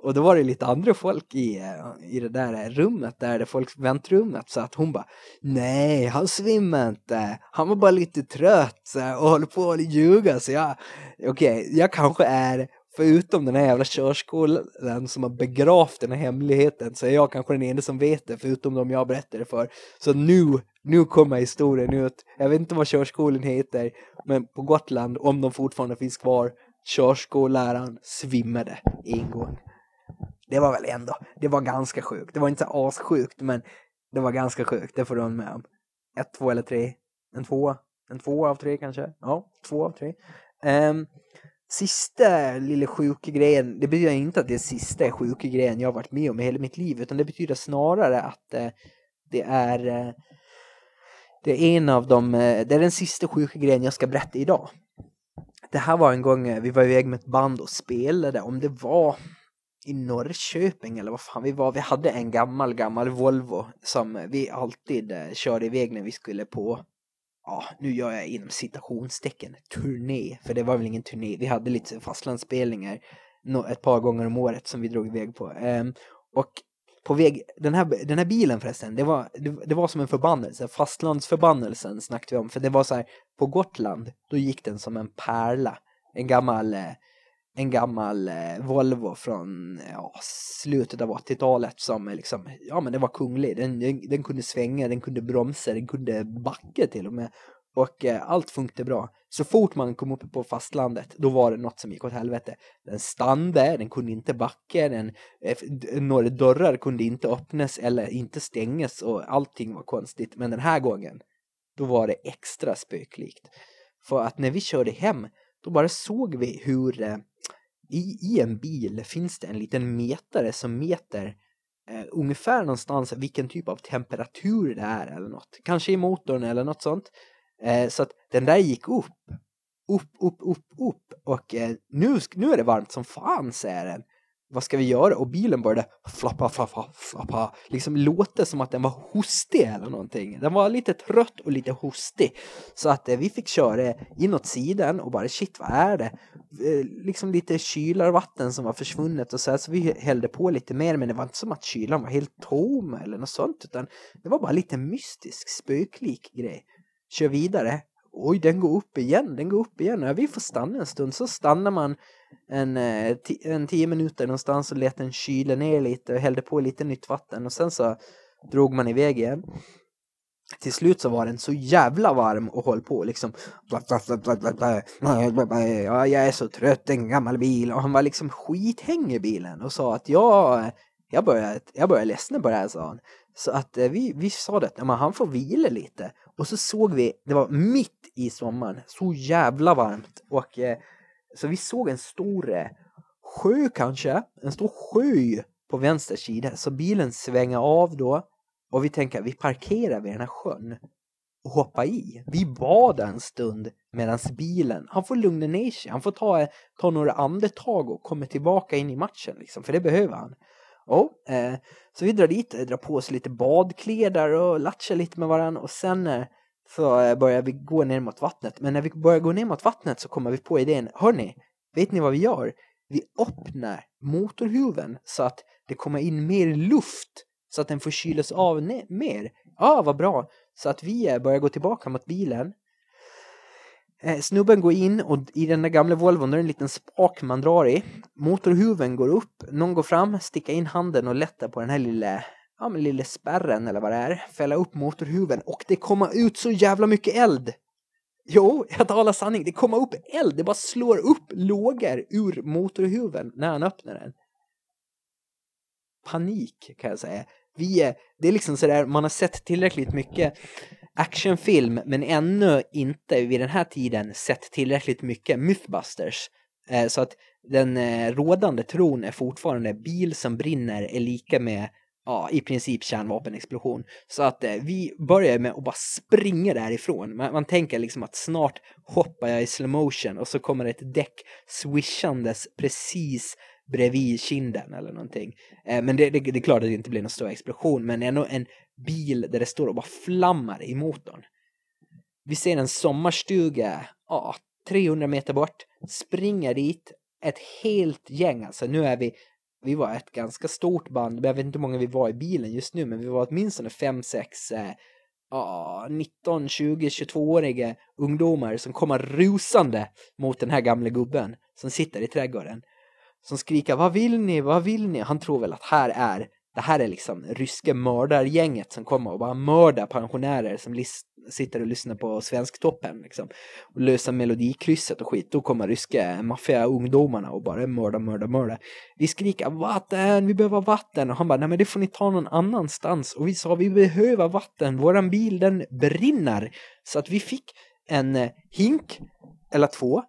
Och då var det lite andra folk i, eh, i det där eh, rummet, där det folk väntrummet, så att hon bara Nej, han svimmade inte. Han var bara lite trött och håller på att ljuga. Så jag, okej, okay, jag kanske är förutom den här jävla körskolan som har begravt den här hemligheten så är jag kanske den enda som vet det förutom de jag berättar det för. Så nu, nu kommer historien ut. Jag vet inte vad körskolan heter men på Gotland, om de fortfarande finns kvar, körskolläraren svimmade en gång. Det var väl ändå, det var ganska sjukt. Det var inte så assjukt men det var ganska sjukt, det får du med om. Ett, två eller tre? En två? En två av tre kanske? Ja, två av tre. Um, sista lilla sjuka grejen, det betyder inte att det är sista sjuka grejen jag har varit med om i hela mitt liv, utan det betyder snarare att eh, det är eh, det är en av de, eh, det är den sista sjuka grejen jag ska berätta idag. Det här var en gång eh, vi var iväg med ett band och spelade, om det var i Norrköping eller vad fan vi var. Vi hade en gammal, gammal Volvo som eh, vi alltid körde iväg när vi skulle på ja, nu gör jag inom citationstecken turné, för det var väl ingen turné. Vi hade lite fastlandsspelningar ett par gånger om året som vi drog iväg på. Ehm, och på väg, den här, den här bilen förresten, det var, det, det, var som en förbannelse, fastlandsförbannelsen snackade vi om, för det var så här, på Gotland, då gick den som en pärla, en gammal, eh, en gammal eh, Volvo från ja, slutet av 80-talet som liksom, ja men det var kunglig, den, den, den, kunde svänga, den kunde bromsa, den kunde backa till och med, och eh, allt funkade bra. Så fort man kom upp på fastlandet, då var det något som gick åt helvete. Den stannade, den kunde inte backa, den, eh, några dörrar kunde inte öppnas eller inte stängas och allting var konstigt. Men den här gången, då var det extra spöklikt. För att när vi körde hem, då bara såg vi hur eh, i, i en bil finns det en liten mätare som mäter eh, ungefär någonstans vilken typ av temperatur det är eller något. Kanske i motorn eller något sånt. Eh, så att den där gick upp. Upp, upp, upp, upp. Och eh, nu, nu är det varmt som fan, säger den. Vad ska vi göra? Och bilen började flappa, flappa, flappa. Liksom låter som att den var hostig eller någonting. Den var lite trött och lite hostig. Så att eh, vi fick köra inåt sidan och bara shit, vad är det? Eh, liksom lite kylarvatten som var försvunnet och så här. Så vi hällde på lite mer men det var inte som att kylan var helt tom eller något sånt. Utan det var bara lite mystisk, spöklik grej kör vidare. Oj, den går upp igen, den går upp igen. Ja, vi får stanna en stund. Så stannar man en, eh, en tio minuter någonstans och lät den kyla ner lite och hällde på lite nytt vatten. Och sen så drog man iväg igen. Till slut så var den så jävla varm och höll på liksom. Ja, jag är så trött, en gammal bil. Och han var liksom skithängig i bilen och sa att jag, jag börjar, jag börjar ledsna på det här, sa han. Så att eh, vi, vi sa det, att han får vila lite. Och så såg vi, det var mitt i sommaren, så jävla varmt. Och eh, så vi såg en stor eh, sjö kanske, en stor sjö på vänster sida. Så bilen svänger av då. Och vi tänker, vi parkerar vid den här sjön och hoppar i. Vi bad en stund medan bilen, han får lugna ner sig. Han får ta, ta några andetag och komma tillbaka in i matchen liksom, för det behöver han. Oh, eh, så vi drar dit, drar på oss lite badkläder och latchar lite med varandra och sen eh, så eh, börjar vi gå ner mot vattnet. Men när vi börjar gå ner mot vattnet så kommer vi på idén, hörni, vet ni vad vi gör? Vi öppnar motorhuven så att det kommer in mer luft så att den får kylas av mer. Ja, vad bra. Så att vi eh, börjar gå tillbaka mot bilen Eh, snubben går in och i den där gamla Volvon är det en liten spak man drar i. Motorhuven går upp, någon går fram, sticker in handen och lättar på den här lilla, ja, men lilla spärren eller vad det är. Fälla upp motorhuven och det kommer ut så jävla mycket eld. Jo, jag talar sanning. Det kommer upp eld. Det bara slår upp lågor ur motorhuven när han öppnar den. Panik kan jag säga. Vi är, det är liksom sådär, man har sett tillräckligt mycket actionfilm men ännu inte vid den här tiden sett tillräckligt mycket Mythbusters. Eh, så att den eh, rådande tron är fortfarande bil som brinner är lika med ja, i princip kärnvapenexplosion. Så att eh, vi börjar med att bara springa därifrån. Man, man tänker liksom att snart hoppar jag i slow motion och så kommer ett däck swishandes precis bredvid kinden eller någonting. Eh, men det, det, det, är klart att det inte blir någon stor explosion, men ändå en bil där det står och bara flammar i motorn. Vi ser en sommarstuga, ja, 300 meter bort, springer dit, ett helt gäng alltså. Nu är vi, vi var ett ganska stort band, jag vet inte hur många vi var i bilen just nu, men vi var åtminstone 5, 6, eh, ja, 19, 20, 22-åriga ungdomar som kommer rusande mot den här gamla gubben som sitter i trädgården som skriker vad vill ni, vad vill ni? Han tror väl att här är det här är liksom ryska mördargänget som kommer och bara mördar pensionärer som sitter och lyssnar på Svensktoppen liksom. Och löser melodikrysset och skit. Då kommer ryska maffia-ungdomarna och bara mörda, mörda, mörda. Vi skriker vatten, vi behöver vatten. Och han bara, nej men det får ni ta någon annanstans. Och vi sa, vi behöver vatten, våran bil den brinner. Så att vi fick en eh, hink eller två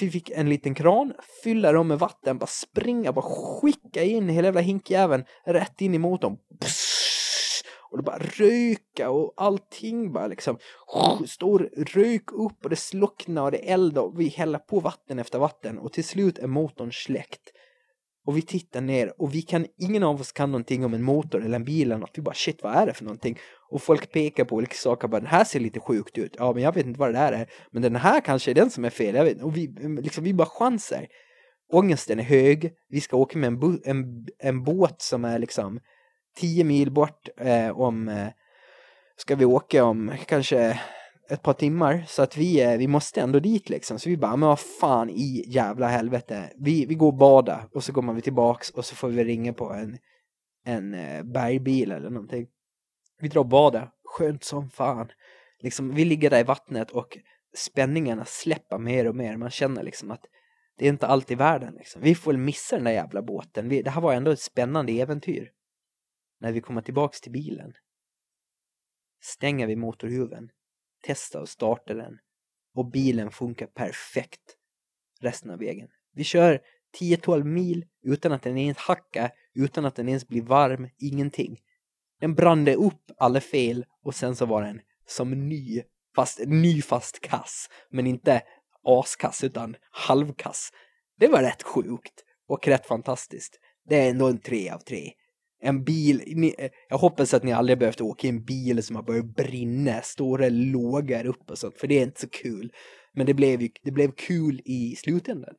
vi fick en liten kran, fylla dem med vatten, bara springa, bara skicka in hela jävla hinkjäveln rätt in i motorn. Pss, och det bara röka och allting bara liksom stor rök upp och det slocknar och det eldar och vi häller på vatten efter vatten och till slut är motorn släckt. och vi tittar ner och vi kan, ingen av oss kan någonting om en motor eller en bil eller något. Vi bara shit vad är det för någonting? Och folk pekar på olika saker, bara den här ser lite sjukt ut. Ja men jag vet inte vad det där är. Men den här kanske är den som är fel, jag vet Och vi, mm, liksom, vi bara chanser. Ångesten är hög, vi ska åka med en, en, en båt som är liksom tio mil bort eh, om eh, ska vi åka om kanske ett par timmar så att vi, eh, vi måste ändå dit liksom. Så vi bara, men vad fan i jävla helvete. Vi, vi går och badar och så kommer vi tillbaks och så får vi ringa på en, en eh, bergbil eller någonting. Vi drar och badar, skönt som fan. Liksom, vi ligger där i vattnet och spänningarna släpper mer och mer. Man känner liksom att det är inte allt i världen. Liksom. Vi får väl missa den där jävla båten. Vi, det här var ändå ett spännande äventyr. När vi kommer tillbaks till bilen stänger vi motorhuven testar och starta den och bilen funkar perfekt resten av vägen. Vi kör 10-12 mil utan att den ens hackar, utan att den ens blir varm, ingenting. Den brände upp alla fel och sen så var den som ny, fast ny fast kass, men inte askass utan halvkass. Det var rätt sjukt och rätt fantastiskt. Det är ändå en tre av tre en bil, ni, jag hoppas att ni aldrig behövt åka i en bil som har börjat brinna, stora lågor upp och sånt, för det är inte så kul. Men det blev ju, det blev kul i slutändan.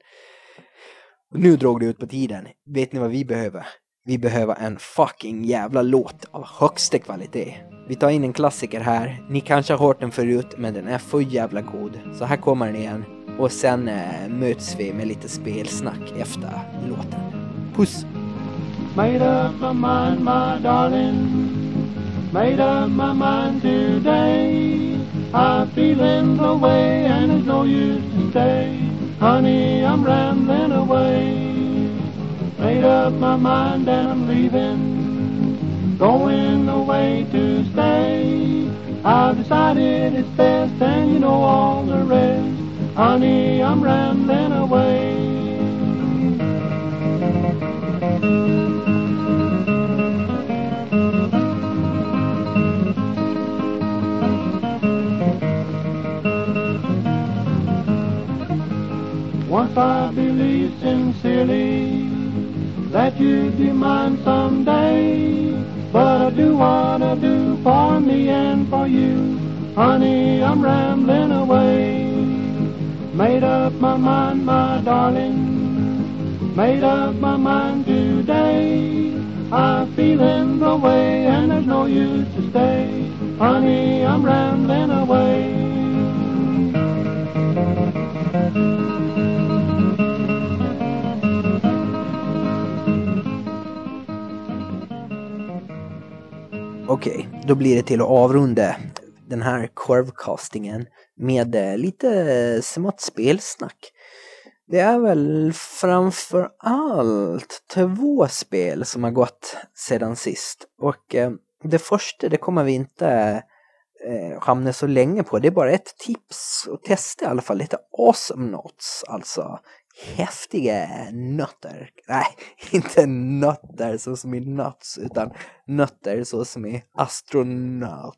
Och nu drog det ut på tiden. Vet ni vad vi behöver? Vi behöver en fucking jävla låt av högsta kvalitet. Vi tar in en klassiker här. Ni kanske har hört den förut, men den är för jävla god. Så här kommer den igen. Och sen eh, möts vi med lite spelsnack efter låten. Puss! Made up my mind, my darling. Made up my mind today. I'm feeling the way and it's no use to stay. Honey, I'm rambling away. Made up my mind and I'm leaving. Going away to stay. I've decided it's best and you know all the rest. Honey, I'm rambling away. Once I believed sincerely that you'd be mine someday. But I do what I do for me and for you. Honey, I'm rambling away. Made up my mind, my darling. Made up my mind today. I'm feeling the way and there's no use to stay. Honey, I'm rambling away. Okej, okay, då blir det till att avrunda den här korvcastingen med eh, lite smått spelsnack. Det är väl framför allt två spel som har gått sedan sist. Och eh, det första, det kommer vi inte eh, hamna så länge på. Det är bara ett tips och testa i alla fall lite awesome notes. Alltså häftiga nötter. Nej, inte nötter så som i nuts, utan nötter så som i astronaut.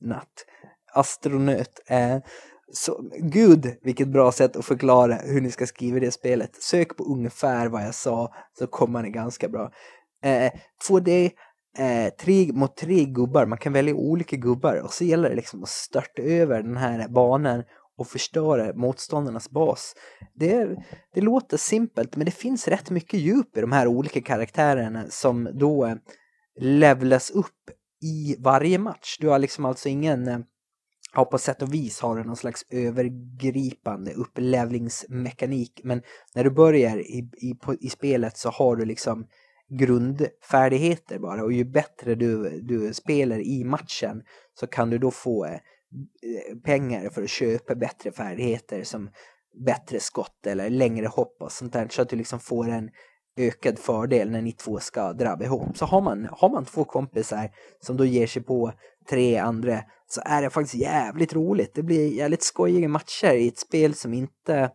Natt. Astronaut. Eh, så, gud, vilket bra sätt att förklara hur ni ska skriva det spelet. Sök på ungefär vad jag sa så kommer ni ganska bra. Eh, 2D, eh, tre mot tre gubbar. Man kan välja olika gubbar och så gäller det liksom att störta över den här banan och förstöra motståndarnas bas. Det, det låter simpelt men det finns rätt mycket djup i de här olika karaktärerna som då eh, levlas upp i varje match. Du har liksom alltså ingen eh, ja, på sätt och vis har du någon slags övergripande upplevlingsmekanik. Men när du börjar i, i, på, i spelet så har du liksom grundfärdigheter bara. Och ju bättre du, du spelar i matchen så kan du då få eh, Eh, pengar för att köpa bättre färdigheter som bättre skott eller längre hopp och sånt där. Så att du liksom får en ökad fördel när ni två ska drabba ihop. Så har man, har man två kompisar som då ger sig på tre andra så är det faktiskt jävligt roligt. Det blir jävligt skojiga matcher i ett spel som inte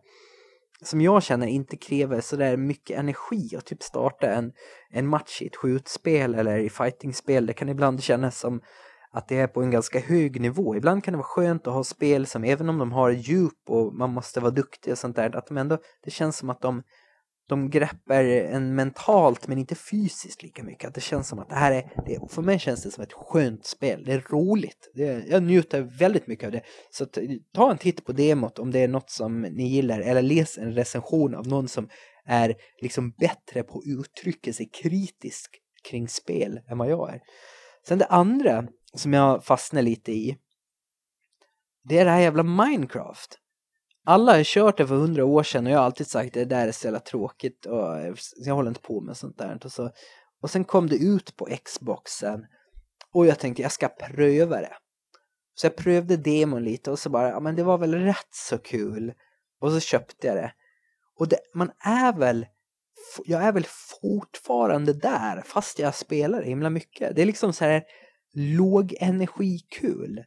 som jag känner inte kräver sådär mycket energi att typ starta en, en match i ett skjutspel eller i fightingspel. Det kan ibland kännas som att det är på en ganska hög nivå. Ibland kan det vara skönt att ha spel som även om de har djup och man måste vara duktig och sånt där, att de ändå, det känns som att de de greppar en mentalt men inte fysiskt lika mycket. Att det känns som att det här är, det, för mig känns det som ett skönt spel. Det är roligt. Det, jag njuter väldigt mycket av det. Så ta en titt på demot om det är något som ni gillar. Eller läs en recension av någon som är liksom bättre på att uttrycka sig kritiskt kring spel än vad jag är. Sen det andra som jag fastnar lite i. Det är det här jävla Minecraft alla har kört det för hundra år sedan och jag har alltid sagt att det där är så jävla tråkigt och eh, jag håller inte på med sånt där. Och, så, och sen kom det ut på Xboxen och jag tänkte jag ska pröva det. Så jag prövade demon lite och så bara, ja men det var väl rätt så kul. Och så köpte jag det. Och det, man är väl, jag är väl fortfarande där fast jag spelar himla mycket. Det är liksom så här låg energikul.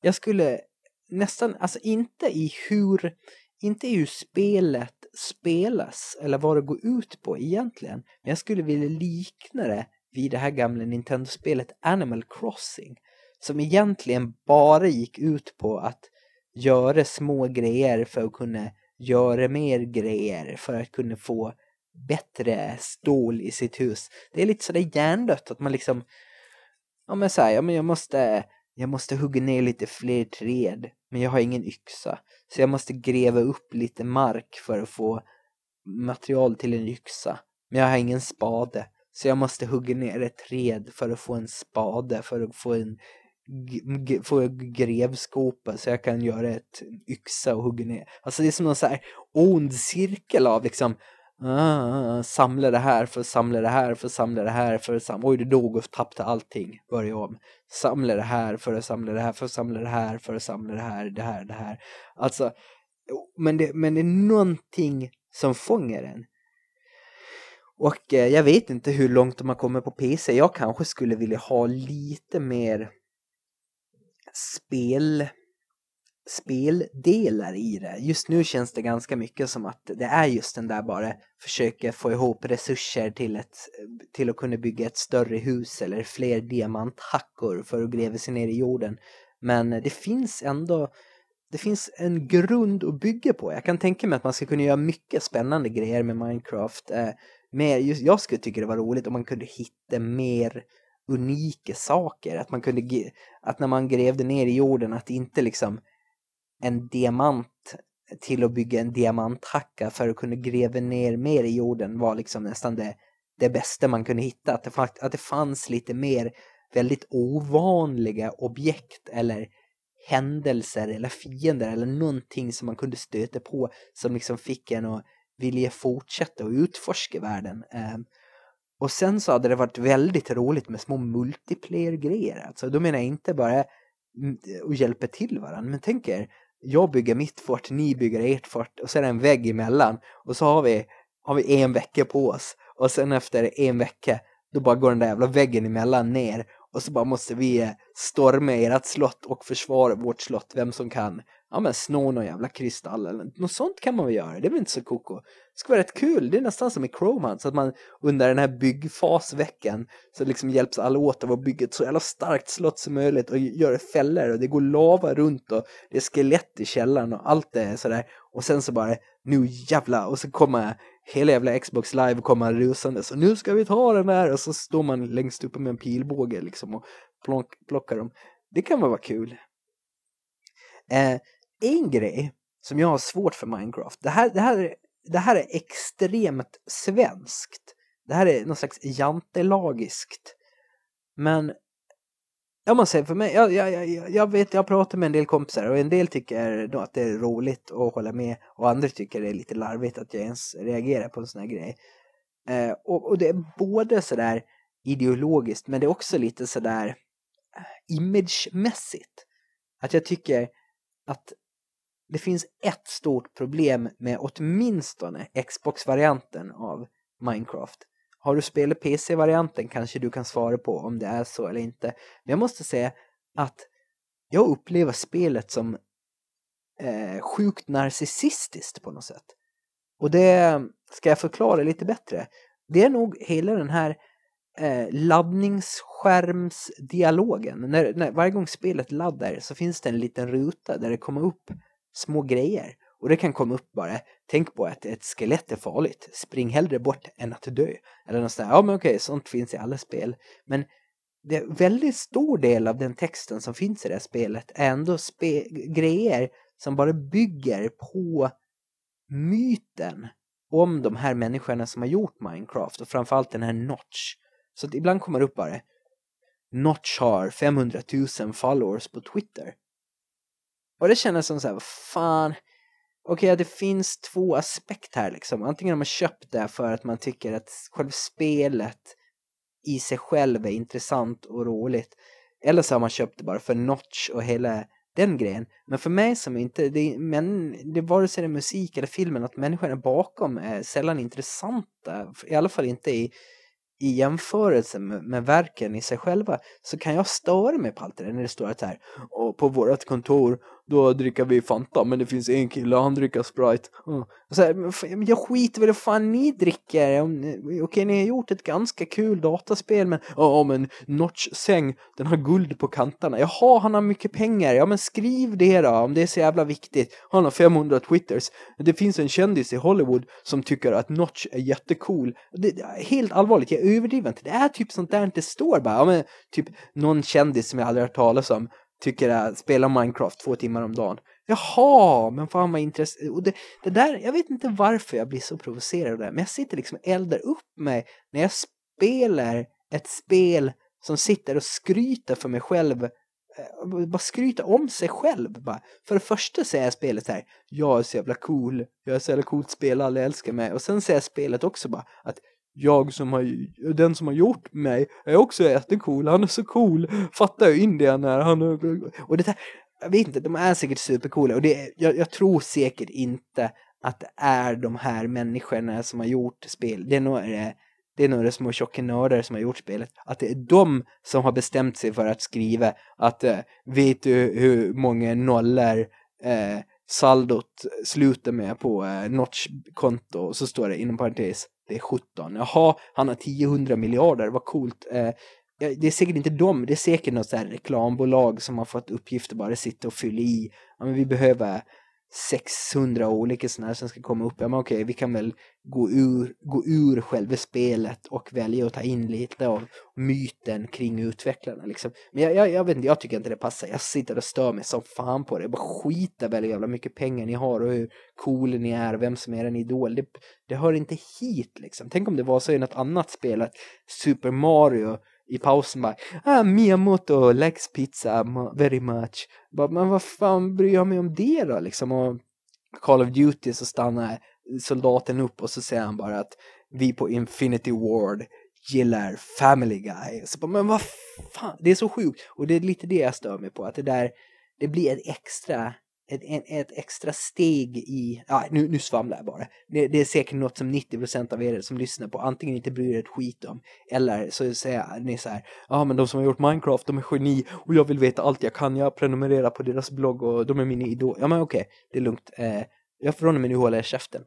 Jag skulle nästan, alltså inte i hur, inte i hur spelet spelas eller vad det går ut på egentligen. Men jag skulle vilja likna det vid det här gamla Nintendo-spelet Animal Crossing. Som egentligen bara gick ut på att göra små grejer för att kunna göra mer grejer för att kunna få bättre stål i sitt hus. Det är lite sådär hjärndött att man liksom ja men såhär, ja men jag måste jag måste hugga ner lite fler träd, men jag har ingen yxa. Så jag måste gräva upp lite mark för att få material till en yxa. Men jag har ingen spade. Så jag måste hugga ner ett träd för att få en spade, för att få en få grävskopa så jag kan göra ett yxa och hugga ner. Alltså det är som någon så här ond cirkel av liksom Ah, samla det här för att samla det här för att samla det här för att samla... Oj, det dog och tappade allting. Börja om. Samla det här för att samla det här för att samla det här för att samla det här, det här, det här. Alltså, men det, men det är någonting som fångar en. Och eh, jag vet inte hur långt de har kommit på PC. Jag kanske skulle vilja ha lite mer spel speldelar i det. Just nu känns det ganska mycket som att det är just den där bara försöka få ihop resurser till, ett, till att kunna bygga ett större hus eller fler diamanthackor för att gräva sig ner i jorden. Men det finns ändå det finns en grund att bygga på. Jag kan tänka mig att man ska kunna göra mycket spännande grejer med Minecraft. Eh, mer, just, jag skulle tycka det var roligt om man kunde hitta mer unika saker. Att man kunde, att när man grävde ner i jorden att inte liksom en diamant till att bygga en diamanthacka för att kunna gräva ner mer i jorden var liksom nästan det, det bästa man kunde hitta. Att det, att det fanns lite mer väldigt ovanliga objekt eller händelser eller fiender eller någonting som man kunde stöta på som liksom fick en att vilja fortsätta och utforska världen. Ehm, och sen så hade det varit väldigt roligt med små multiplayer-grejer. Alltså då menar jag inte bara att hjälpa till varandra. Men tänk er jag bygger mitt fort, ni bygger ert fort och så är det en vägg emellan. Och så har vi, har vi en vecka på oss. Och sen efter en vecka då bara går den där jävla väggen emellan ner. Och så bara måste vi storma ert slott och försvara vårt slott, vem som kan ja men sno någon jävla kristall eller något sånt kan man väl göra, det är väl inte så koko. Det ska vara rätt kul, det är nästan som i Chroman så att man under den här byggfasveckan så liksom hjälps alla åt att bygga ett så jävla starkt slott som möjligt och göra fällor och det går lava runt och det är skelett i källaren och allt det är sådär och sen så bara nu jävla och så kommer hela jävla Xbox live komma rusande så nu ska vi ta den här och så står man längst uppe med en pilbåge liksom och plockar dem. Det kan väl vara kul. Eh, en grej som jag har svårt för Minecraft. Det här, det här, det här är extremt svenskt. Det här är någon slags jantelagiskt. Men jag måste säga för mig, jag, jag, jag, jag vet, jag pratar med en del kompisar och en del tycker att det är roligt att hålla med och andra tycker det är lite larvigt att jag ens reagerar på en sån här grej. Eh, och, och det är både sådär ideologiskt men det är också lite sådär eh, imagemässigt. Att jag tycker att det finns ett stort problem med åtminstone Xbox-varianten av Minecraft. Har du spelat PC-varianten kanske du kan svara på om det är så eller inte. Men jag måste säga att jag upplever spelet som eh, sjukt narcissistiskt på något sätt. Och det ska jag förklara lite bättre. Det är nog hela den här eh, laddningsskärmsdialogen. När, när, varje gång spelet laddar så finns det en liten ruta där det kommer upp små grejer. Och det kan komma upp bara, tänk på att ett skelett är farligt, spring hellre bort än att dö. Eller något sånt där, ja men okej, sånt finns i alla spel. Men det är väldigt stor del av den texten som finns i det här spelet är ändå spe grejer som bara bygger på myten om de här människorna som har gjort Minecraft och framförallt den här Notch. Så att ibland kommer det upp bara Notch har 500 000 followers på Twitter. Och det kändes som så här, vad fan. Okej, okay, det finns två aspekter här liksom. Antingen har man köpt det för att man tycker att själva spelet i sig själv är intressant och roligt. Eller så har man köpt det bara för Notch och hela den grejen. Men för mig som inte, det, men, det vare sig det är musik eller filmen, att människorna bakom är sällan intressanta. I alla fall inte i, i jämförelse med, med, verken i sig själva så kan jag störa mig på allt det där när det står att här och på vårt kontor då dricker vi Fanta men det finns en kille han dricker Sprite. Mm. Så här, jag skiter väl i fan ni dricker. Okej, ni har gjort ett ganska kul dataspel men ja, men Notch-säng, den har guld på kanterna. Jaha, han har mycket pengar. Ja, men skriv det då om det är så jävla viktigt. Han har 500 twitters. Det finns en kändis i Hollywood som tycker att Notch är jättecool. Det, helt allvarligt, jag överdriver inte. Det är typ sånt där inte står bara. Ja, men typ någon kändis som jag aldrig hört talas om tycker att spela Minecraft två timmar om dagen. Jaha, men fan vad intressant. Och det, det, där, jag vet inte varför jag blir så provocerad av det men jag sitter liksom och eldar upp mig när jag spelar ett spel som sitter och skryter för mig själv eh, bara skryta om sig själv. Bara. För det första säger spelet här, jag är så jävla cool, jag är så jävla coolt spel, alla älskar mig. Och sen säger spelet också bara att jag som har, den som har gjort mig är också jättecool, han är så cool, fattar ju Indien är, han är, och det här, jag vet inte, de är säkert supercoola. Och det, jag, jag tror säkert inte att det är de här människorna som har gjort spel, det är några... Eh, det är några små tjocka nördar som har gjort spelet. Att det är de som har bestämt sig för att skriva att eh, vet du hur många nollor eh, saldot slutar med på eh, Notch-konto? Så står det inom parentes det är 17. Jaha, han har 10 miljarder, vad coolt. Eh, det är säkert inte dem, det är säkert något så här reklambolag som har fått uppgifter bara sitta och fylla i. Ja, men vi behöver 600 olika sådana här som ska komma upp. Ja men okej, vi kan väl gå ur, gå ur själva spelet och välja att ta in lite av myten kring utvecklarna liksom. Men jag, jag, jag vet inte, jag tycker inte det passar. Jag sitter och stör mig som fan på det. Jag bara skita väldigt jävla mycket pengar ni har och hur cool ni är och vem som är en idol. Det, det hör inte hit liksom. Tänk om det var så i något annat spel att Super Mario i pausen bara ah, Miyamoto likes pizza very much. Bara, men vad fan bryr jag mig om det då liksom? Och Call of Duty så stannar soldaten upp och så säger han bara att vi på Infinity Ward gillar Family Guy. Så bara, men vad fan, det är så sjukt. Och det är lite det jag stör mig på, att det där, det blir ett extra ett, ett extra steg i, ja nu, nu svamlar jag bara. Det, det är säkert något som 90% av er som lyssnar på antingen inte bryr er ett skit om eller så säger ni så här, ja men de som har gjort Minecraft de är geni och jag vill veta allt jag kan, jag prenumererar på deras blogg och de är mina idoler. Ja men okej, det är lugnt. Eh, jag från och med nu håller jag käften.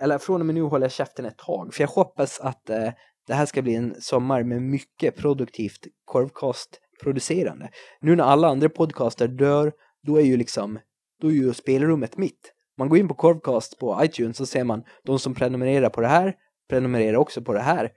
Eller från och med nu håller jag käften ett tag för jag hoppas att eh, det här ska bli en sommar med mycket produktivt korvkast producerande. Nu när alla andra podcaster dör då är ju liksom, då är ju spelrummet mitt. Man går in på Corvcast på iTunes så ser man de som prenumererar på det här prenumererar också på det här.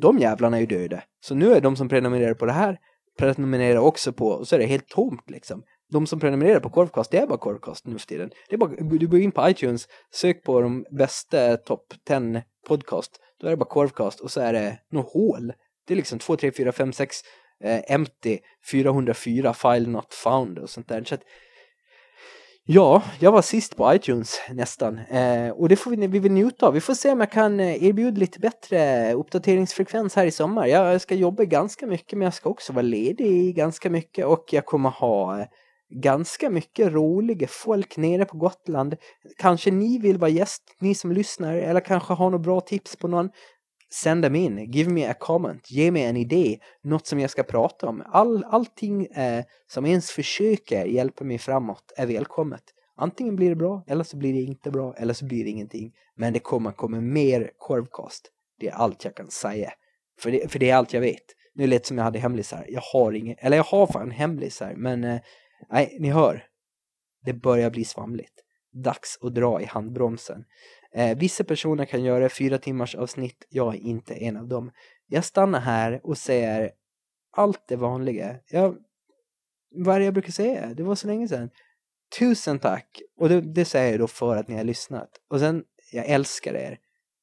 De jävlarna är ju döda. Så nu är de som prenumererar på det här prenumererar också på, och så är det helt tomt liksom. De som prenumererar på Corvcast, det är bara Corvcast nu för tiden. Det är bara, du går in på iTunes, sök på de bästa topp 10 podcast, då är det bara Corvcast och så är det något hål. Det är liksom 2, 3, 4, 5, 6 eh, empty 404 file not found och sånt där. Så att, ja, jag var sist på iTunes nästan eh, och det får vi, vi vill njuta av. Vi får se om jag kan eh, erbjuda lite bättre uppdateringsfrekvens här i sommar. Jag ska jobba ganska mycket men jag ska också vara ledig ganska mycket och jag kommer ha eh, ganska mycket roliga folk nere på Gotland. Kanske ni vill vara gäst, ni som lyssnar, eller kanske har några bra tips på någon Send them in, give me a comment, ge mig en idé, något som jag ska prata om. All, allting eh, som ens försöker hjälpa mig framåt är välkommet. Antingen blir det bra, eller så blir det inte bra, eller så blir det ingenting. Men det kommer komma mer korvkast. Det är allt jag kan säga. För det, för det är allt jag vet. Nu lät som jag hade hemlisar. Jag har ingen, eller jag har fan hemlisar, men eh, nej, ni hör. Det börjar bli svamligt. dags att dra i handbromsen. Eh, vissa personer kan göra fyra timmars avsnitt, jag är inte en av dem. Jag stannar här och säger allt det vanliga. Jag, vad är det jag brukar säga? Det var så länge sedan. Tusen tack! Och det, det säger jag då för att ni har lyssnat. Och sen, jag älskar er.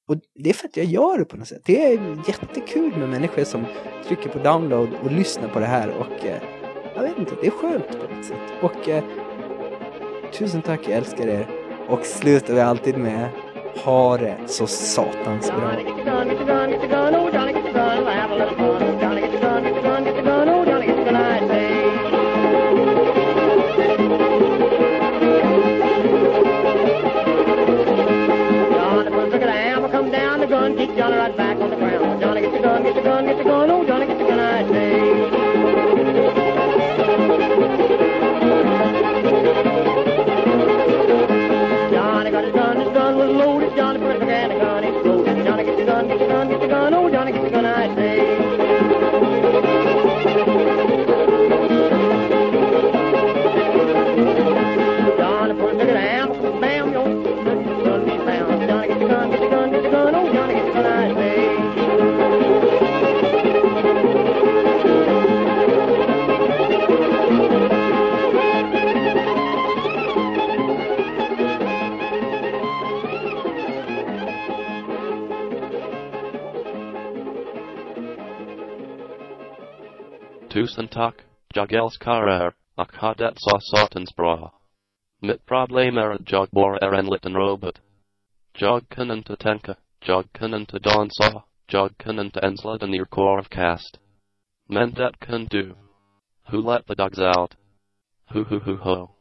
Och det är för att jag gör det på något sätt. Det är jättekul med människor som trycker på download och lyssnar på det här och eh, jag vet inte, det är skönt på något sätt. Och eh, tusen tack, jag älskar er. Och slutar vi alltid med ha det så satans bra.
Johnny, get the gun, get the gun, get gun, oh Johnny, get the gun, we'll have get
Tusen tack, jag älskar er, och har det så satans bra. Mitt problem är att jag en liten robot. Jag kan inte tänka, jag kan inte dansa, jag kan inte ens ladda ner korvkast. Men det. Who let the dogs out? Hu hu hu ho.